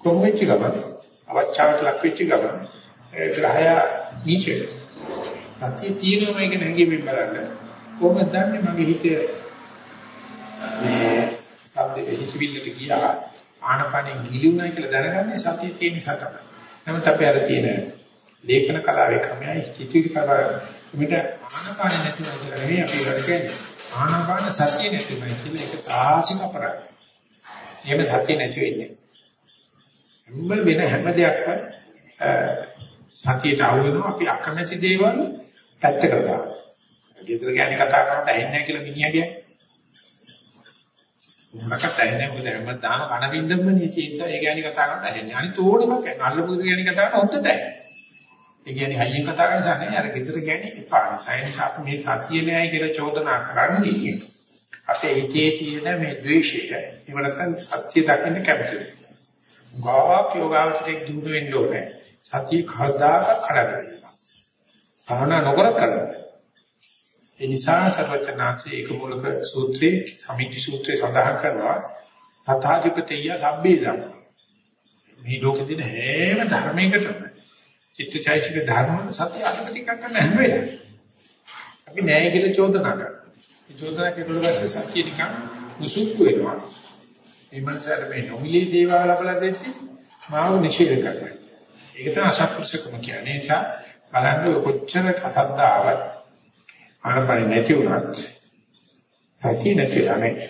A: කොහොම වෙච්ච ගමන් අවචාවට ලක් වෙච්ච ගමන් ඒ ග්‍රහය නීචේ. සතිය තියෙනම එක නැගීමෙන් බලන්න. කොහොමද දන්නේ මගේ හිතේ මේ සද්දේ හිතවිල්ලට ගියා ආනපනෙන් ගිලිුණා කියලා දැනගන්නේ සතිය තියෙන නිසා තමයි. නමුත් අපි අර තියෙන ලේඛන කලාවේ ක්‍රමයයි හිතවිලි කලාව මෙතන ආනපනෙ නැතිවෙන කියලා නෙවෙයි අපි වැඩ කියන්නේ. ආනාපාන සතිය නැතිවයි කියලා ඒක සාහසික අපරාධ. එහෙම සතිය නැති වෙන්නේ. හැම වෙන හැම දෙයක්ම සතියට අවු වෙනවා අපි අකමැති දේවල් පැත්තකට දානවා. ගෙදර ගෑණි කතා කරනකොට ඇහෙන්නේ නැහැ කියලා මිනිහා කියන්නේ. මොනකට ඇහෙන්නේ මොකද හැමදාම කන වින්දම්මනේ තියෙන ඒ ගෑණි කතා කරනකොට ඇහෙන්නේ. අනිත් ඕනෙම අල්ලපු ගෑණි කතා කරනකොට හොද්දට ඇහෙන්නේ. ඒ කියන්නේ හයියෙන් කතා කරන නිසා නෙවෙයි අර ගෙදර කියන්නේ එපා. සයන්ස් අපි මේ සතිය නෑ කියලා චෝදනා කරන්නේ. අපේ හිතේ තියෙන මේ ද්වේෂය. ඒව නැත්නම් සත්‍ය දකින්න කැමතිද? ගාවක් යෝගාවචරයේ දුරු වෙන්න ඕනේ. සතිය කවදාක කඩගන්නවා. භාවනා නොකර කරන්නේ. ඒ නිසා සර්වචනාංශයේ ඒක මූලක සූත්‍රයේ සමිති සූත්‍රයේ සඳහන් කරනවා තථාධිපතිය සබ්බේ ධම්ම. මේ ලෝකෙ දින හැම ධර්මයකටම චිත්තචෛසික ධර්ම සත්‍ය අනුමතික කරන්න හැම වෙලාවෙම. අපි නෑ කියලා චෝදනා කරනවා. ඒ චෝදනා කෙරුවට පස්සේ සත්‍ය නිකන් මුසුක්කු වෙනවා. ඒ මනසට මේ නොමිලේ දේවල් ලබලා දෙන්නේ මාව නිෂේධ කරනවා. ඒක තමයි අසත්පුරුෂකම කියන්නේ. ඒ නිසා බලන්න කොච්චර කතද්ද ආවත් ආනපන නැති වුණත් සත්‍ය නැතිලා නැහැ.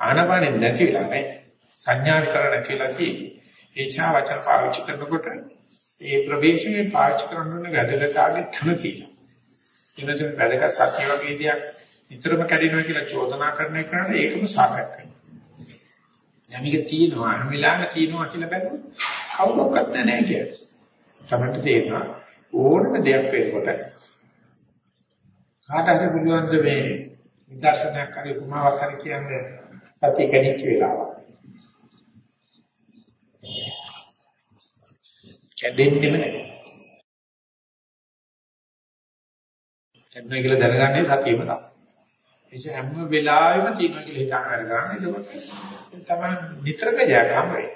A: ආනපන නැතිලා නැහැ. සංඥා විකරණ නැතිලා තියෙන්නේ. ඒ ඡා වචන පාවිච්චි කරනකොට ඒ ප්‍රවේශයේ පාවිච්චි කරන්න වැදගතාගේ තන තියෙනවා. ඊනොත් වැදගත් සත්‍ය වගේ දෙයක් නිතරම කැඩෙනවා කියලා චෝදනා කරන එක නේද ඒකම සාපේක්ෂ කරනවා. යමික තියෙනවා අනුමිලාන තියෙනවා කියලා බැලුවොත් කවුරක්වත් නැහැ කියන්නේ. තමයි තේරෙනවා ඕනම දෙයක් වෙනකොට කාට හරි පුළුවන් මේ නිදර්ශනයක් හරි උපමාවක් හරි කියන්නේ සත්‍ය කෙනෙක් වෙලාවක්. කැඩෙන්නෙම නැහැ. කැඩෙනවා කියලා දැනගන්නේ සතියෙම තමයි. ඒ හැම වෙලාවෙම තියෙනවා කියලා හිතාන වැඩ කරන්නේ. ඒකත් තමයි නිතරම ජයක් හම්බෙන්නේ.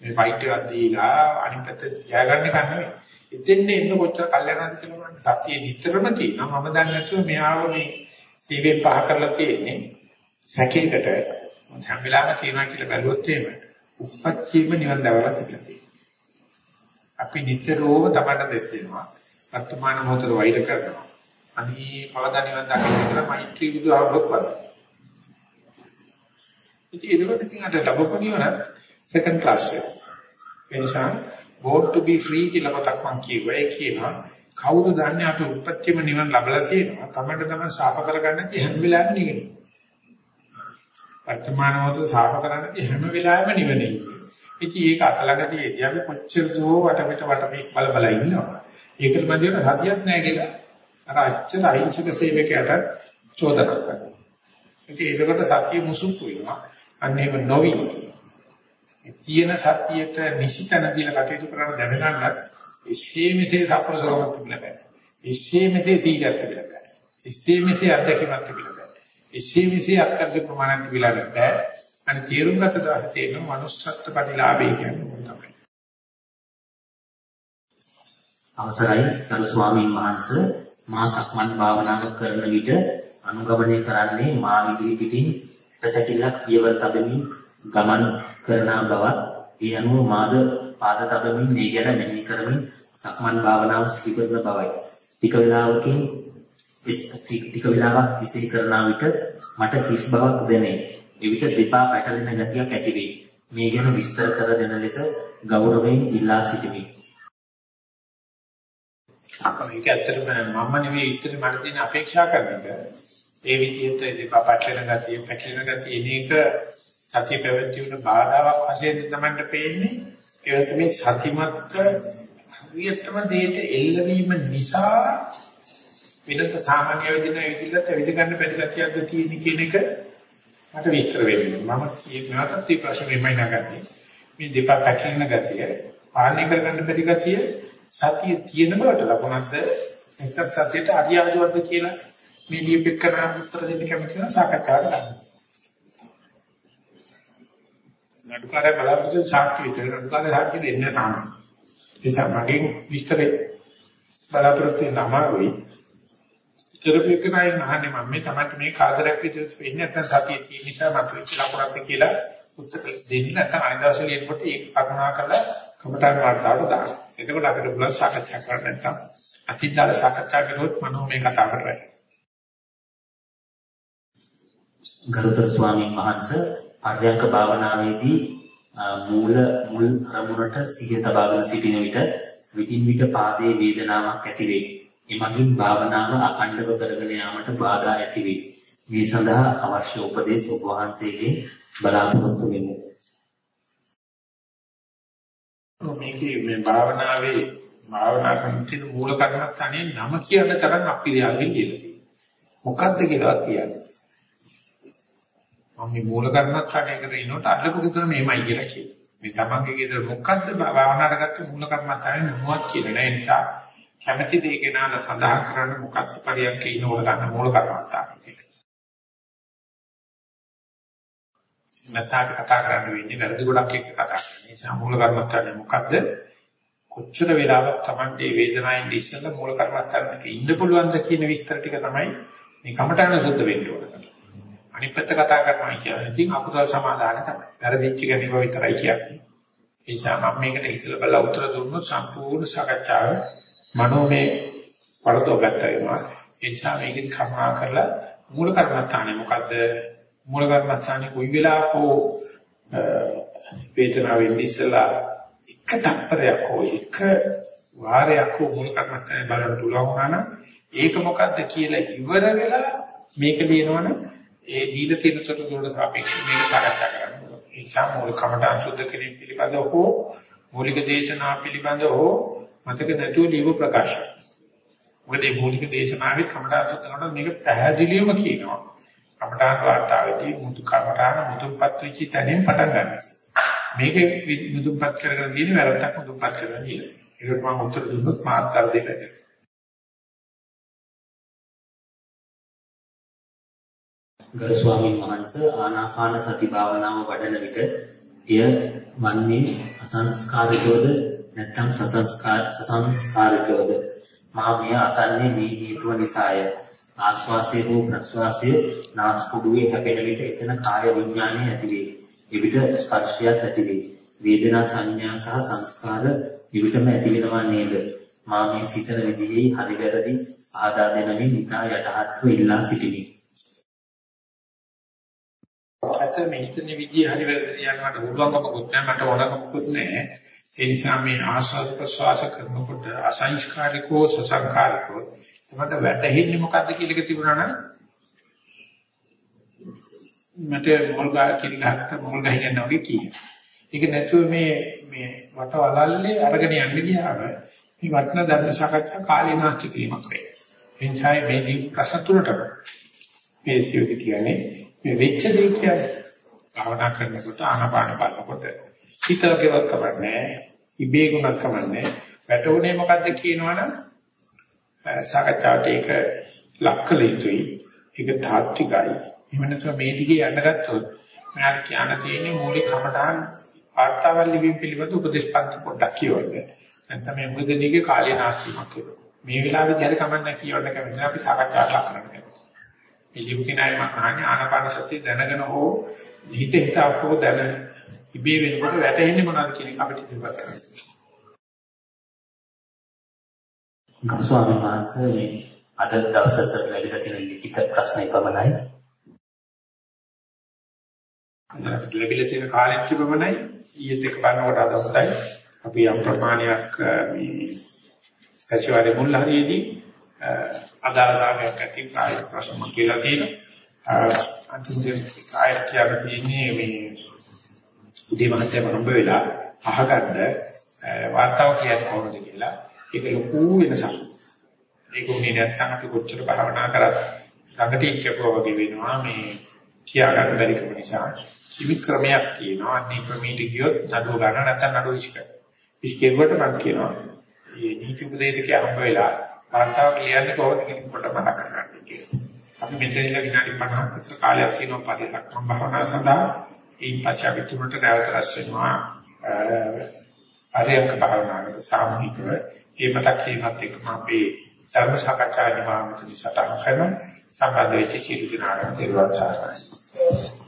A: මේ ෆයිට් එකක් දීලා අනිත් පැත්ත ජයගන්න එක නෙවෙයි. එතෙන් එන්න කොච්චර කල්යනාද කියලා මම සතිය නිතරම තියෙනවා. මම දන්නේ නැතුව මෙයාව මේ සීවෙන් පහ කරලා තියෙන්නේ. සැකයකට හැම වෙලාවෙම තියෙනවා කියලා බැලුවොත් එහෙම උප්පත්තියම නිවන් දවලා තිබලා අපි නිතරම තමන්ට දෙස් දෙනවා. වර්තමාන මොහොතේ වෛර කරනවා. අනී කවදා නිවන් දකින්න කියලා මෛත්‍රී බුදුහාමුදුරුවෝ වදාළා. ඉතින් ඒකට ඉතින් අද ලැබපු නිවන සෙකන්ඩ් ක්ලාස් එක. ඒ නිසා born to be free කියලා මතක් මං කියුවා. ඒ කියනවා කවුද දන්නේ අපි උත්පත්තියම නිවන ලැබලා තියෙනවා. තමන්ට තමයි සාප කරගන්න තියෙ හැම වෙලාවෙම නිවෙනවා. වර්තමාන මොහොතේ සාප කරන්නේ හැම වෙලාවෙම නිවෙන්නේ. ඉතින් ඒක අතලඟදී අපි කොච්චර දෝ වටපිට වටපිට බල බල ඉන්නවා. ඒකට මැදියට හතියක් නැහැ කියලා අර අච්චර අහිංසක සේවකයාට චෝදනා කරනවා. ඉතින් ඒකට සතිය මුසුප්පු වෙනවා. අන්න ඒව නොවි. තියෙන සතියට නිසිතන දීලා කටයුතු කරන දැනගන්නත් එසේ මෙසේ සප්‍රසවමත් තිබුණා. එසේ මෙසේ සීලයක් තිබුණා. එසේ මෙසේ අත්දැකීමක් තිබුණා. එසේ මෙසේ අත්කරක ප්‍රමාණයක් තිබුණා බෑ. අනේ තීරුම් ගත දවසේ තේරෙන manussත්ත්ව ප්‍රතිලාභය කියන්නේ මොකක්ද තමයි.
B: අවසරයි ගරු ස්වාමීන් වහන්සේ මා සක්මන් භාවනාව කරන විට අනුගමනය කරන්නේ මා ඉදිරි පිටින් පැසකිල්ලක් පියවර තබමින් ගමන් කරන බවත් ඒ අනුව මාද පාද තබමින් මේ ගැන මෙහි කරමින් සක්මන් භාවනාව සිදු කරන බවයි. ටික වේලාවකින් ටික වෙලාවක් විශ්ේ කරන විට මට හිස් බවක් දැනේ. එවිට දෙපා පැටලෙන ගතියක් ඇති වේ. මේ ගැන විස්තර කර දෙන ලෙස ගෞරවයෙන් ඉල්ලා සිටිමි.
A: ඒක ඇත්තටම මම නෙවෙයි ඉතින් මට තියෙන අපේක්ෂා කරනක ඒ විදිහට දෙපා පැටලෙන ගතිය පැටලෙන ගතිය එන එක සතිය පැවැත්වීමට බාධාවක් වශයෙන් තමයි පේන්නේ. ඒ තමයි සතිමත්ක හරියටම දෙයට එල්ලවීම නිසා විනත සාමාන්‍ය විදිහට විදිහට විදි ගන්න බැරි ගැතියක්ද තියෙන කියන එක මට විස්තර වෙන්නේ. මම මේකට මේ ප්‍රශ්නේ මෙමය නගන්නේ. මේ දෙපා පැකිලෙන ගතිය පාලනය කරගන්න බැරි ගතිය සතිය තියෙන බවට ලකුණක්ද නැත්නම් සතියට අරියාදුවක්ද කියලා මේ ලියපෙකන උත්තර දෙන්න කැමති නම් සාකච්ඡාවට ගන්න. නඩුකාරයා බලාපොරොත්තු සාක්ෂි විතර නඩුකාරයා සාක්ෂි දෙන්න තමයි. නිසා මගෙන් විස්තර බලාපොරොත්තු වෙන අමාරුයි. කරපු එක නයි අහන්නේ මම මේ තමයි මේ කාදරයක් විදිහට වෙන්නේ නැත්නම් සතිය තියෙන නිසා මම ලකුණක්ද කියලා උත්තර දෙන්නේ නැත්නම් අනිත් දවසේ ලියනකොට ඒක කරුණා කරලා කමටාන් වර්තාවට දාන්න. එතකොට අපිට පුළුවන් සාකච්ඡා කරන්න නැත්නම් අතීතවල සාකච්ඡා කළොත් මනෝ මේ කතා කරන්නේ.
B: ගරුතර ස්වාමීන් වහන්සේ පර්යංක භාවනාවේදී මූල මුල් අරමුණට සිහිය තබාගෙන සිටින විට විтин විට පාදයේ වේදනාවක් ඇති වේ. එමගින් භාවනාව අඛණ්ඩව කරගෙන යාමට බාධා ඇති වේ. මේ සඳහා අවශ්‍ය උපදේශ ඔබ වහන්සේගෙන් බලාපොරොත්තු වෙමි.
A: මේකේ මේ භාවනාවේ භාවනා කරන මූල කර්මස්ථානයේ නම කියන තරම් අපිරියාවෙන් කියලා තියෙනවා. මොකක්ද කියලාවත් කියන්නේ. මම මේ මූල කර්මස්ථානයකට ඉනොට අල්ලපු ගෙදර මෙහෙමයි කියලා කියනවා. මේ තමන්ගේ ගෙදර මොකද්ද භාවනාවට ගත්ත මූල කර්මස්ථානේ නමවත් කියලා නෑ නිසා කැමැති දේ කෙනාට සඳහන් කරන්න මොකක්ද පරියන්කේ ඉනෝල ගන්න මූල කර්මස්ථානේ. නැත්නම් කතා කරන්න වෙන්නේ වැරදි ගොඩක් එක්ක කතා කරන නිසා මූල කර්මස්ථානේ මොකද්ද? කොච්චර වෙලාවක් Tamante වේදනාවෙන් ඉස්සෙල්ලා මූල කර්මස්ථානට ඉන්න පුළුවන්ද කියන විස්තර ටික තමයි මේ කමඨාන සුද්ධ වෙන්න ඕන. අනිත් පැත්ත කතා කරනවා කියන්නේ ඉතින් අකුසල් සමාදාන තමයි. වැරදිච්ච ගැනීම විතරයි කියන්නේ. ඒ නිසා මම මේකට හිතලා බලලා උත්තර දුන්නොත් සම්පූර්ණ සාකච්ඡාව මනෝමය වරදෝ ගත්තා වෙනවා. ඒ නිසා මේකෙන් කරුණා කරලා මූල කර්මස්ථානේ මොකද්ද? මූල කර්මස්ථානේ කොයි වෙලාවකෝ වේදනාවෙන් ඉස්සලා එක තප්පරයක් හෝ එක වාරයක් හෝ මූල කර්මස්ථානේ බලන්න පුළුවන් වුණා නම් ඒක මොකද්ද කියලා ඉවර වෙලා මේක ලියනවනම් ඒ දීලා තියෙන තොරතුරට සාපේක්ෂව මේක සාකච්ඡා කරන්න ඕනේ. ඒ නිසා මූල කමඨාන් සුද්ධ කිරීම පිළිබඳව හෝ මූලික දේශනා පිළිබඳව හෝ මතක නැතුව ලියව ප්‍රකාශ. මොකද මේ මූලික දේශනාවෙත් කමඨාන් සුද්ධ කරනකොට මේක පැහැදිලිවම කියනවා. කමඨාන් වාර්තාවේදී මුතු කමඨාන මුතුපත් වෙච්ච තැනින් පටන් ගන්නවා. මේකේ මුතුපත් කරගෙන තියෙන වැරද්දක් මුතුපත් කරගෙන ඉන්නේ. ඒකට මම උත්තර දුන්නොත් මාත් කර දෙන්න.
B: ගරු ස්වාමීන් වහන්සේ ආනාපාන සති භාවනාව වඩන විට එය වන්නේ අසංස්කාරිකවද? නැත්නම් සසංස්කාර සසංස්කාරිකවද? මා මෙය අසන්නේ මේ හේතුව නිසාය. ආශ්වාසයේ හෝ ප්‍රශ්වාසයේ නාස්පුඩුවේ හැපෙන විට එතන කාය විඥානය ඇති වේ. එවිට ස්පර්ශයක් ඇති වේ. වේදනා සංඥා සහ සංස්කාර විවිධම ඇති වෙනවා නේද? මා මේ සිතන විදිහේ හරි වැරදි ආදා දෙනමින් ඉතා යටහත්ව ඉල්ලා සිටිනේ
A: ඇත්තට මේ හිතන විදිය හරි වැරදි කියන්න මට පුළුවන්කමකුත් නැහැ මට ඕනකමකුත් නැහැ. ඒ නිසා මේ ආස්වාද ප්‍රසවාස කරනකොට අසංස්කාරිකෝ සසංකාරිකෝ තමයි වැටහෙන්නේ මොකද්ද කියලා එක තිබුණා නම් මට මොල් ගහ කියලා මොල් ගහ ගන්නවා වගේ කියනවා. ඒක නැතුව මේ මේ වට වලල්ලේ අරගෙන යන්න ගියාම මේ වටිනා ධර්ම සාකච්ඡා කාලේ නාස්ති කිරීමක් වෙයි. ඒ නිසා මේ දී ප්‍රශ්න තුනට මේ සියුක කියන්නේ මේ වෙච්ච දේ කියන්නේ භාවනා කරනකොට ආනාපාන බලනකොට. හිතල කෙවක් කමන්නේ ඉබේ ගුණක් කමන්නේ වැටුනේ මොකද්ද කියනවනම් සාකච්ඡාවට ඒක ලක්කල යුතුයි. ඒක තාත්විකයි. එහෙම නැත්නම් මේ දිගේ යන්න ගත්තොත් මට කියන්න තියෙන්නේ මූලික කමඨාන් වාර්තාවල් ලිවීම පිළිබඳ උපදේශපන්ති පොඩ්ඩක් කියවන්න. නැත්නම් මේ මුගදෙනිගේ කාලේ නාස්තිමක් මේ වෙලාවේදී හරි කමන්න කියවන්න කැමති අපි සාකච්ඡාවක් ලක් කරන්න. මේ ලිපිනයි මම අහන්නේ ආනාපාන සතිය දැනගෙන හෝ හිත හිත අපෝ දැන ඉබේ වෙනකොට වැටෙන්නේ මොනවද කියන එක අපිට ඉදිරිපත් කරන්න.
B: ගරු ස්වාමීන් වහන්සේ මේ අද දවසට ලැබිලා තියෙන ලිඛිත ප්‍රශ්න පමණයි.
A: ලැබිලා තියෙන කාලෙත් තිබමණයි ඊයේත් එක බලනකොට අද හොඳයි. අපි යම් ප්‍රමාණයක් මේ සතිವಾರයේ මුල් හරියේදී අදාළතාවයක් ඇති කායික ප්‍රශ්න කියලා තියෙනවා. අන්තිමට කායික කියන්නේ මේ උදේ මහත්ය වරඹ වෙලා අහගන්න වාර්තාව කියන්නේ කොහොමද කියලා ඒක ලොකු වෙනසක්. ඒක උනේ නැත්නම් අපි කොච්චර භාවනා කරත් ළඟට ඉක්කපුවා වගේ වෙනවා මේ කියා ගන්න බැරි කම නිසා කිවි ක්‍රමයක් තියෙනවා. අනිත් ක්‍රමීට ගියොත් නඩුව ගන්න නැත්නම් නඩුව ඉස්ක. ඉස්කේවට මම කියනවා. මේ නීති උපදේශකයා හම්බ වෙලා වාර්තාව කියන්නේ කොහොමද කියන කොට මතක් කරගන්න කියලා. අපි මෙතන ඉඳලා විනාඩි 50ක් විතර කාලයක් තියෙනවා පරිලක්ෂණ භාවනා සඳහා. ඊට පස්සේ අපි තුනට නැවත රැස් වෙනවා. අරියක භාවනාවකට සාමූහිකව ඒ මතක් කිරීමත් එක්කම අපේ ධර්ම සාකච්ඡා නිමාමිත සටහන් කරන සම්බන්ධ වෙච්ච සියලු දෙනාට දේවාචාරයි.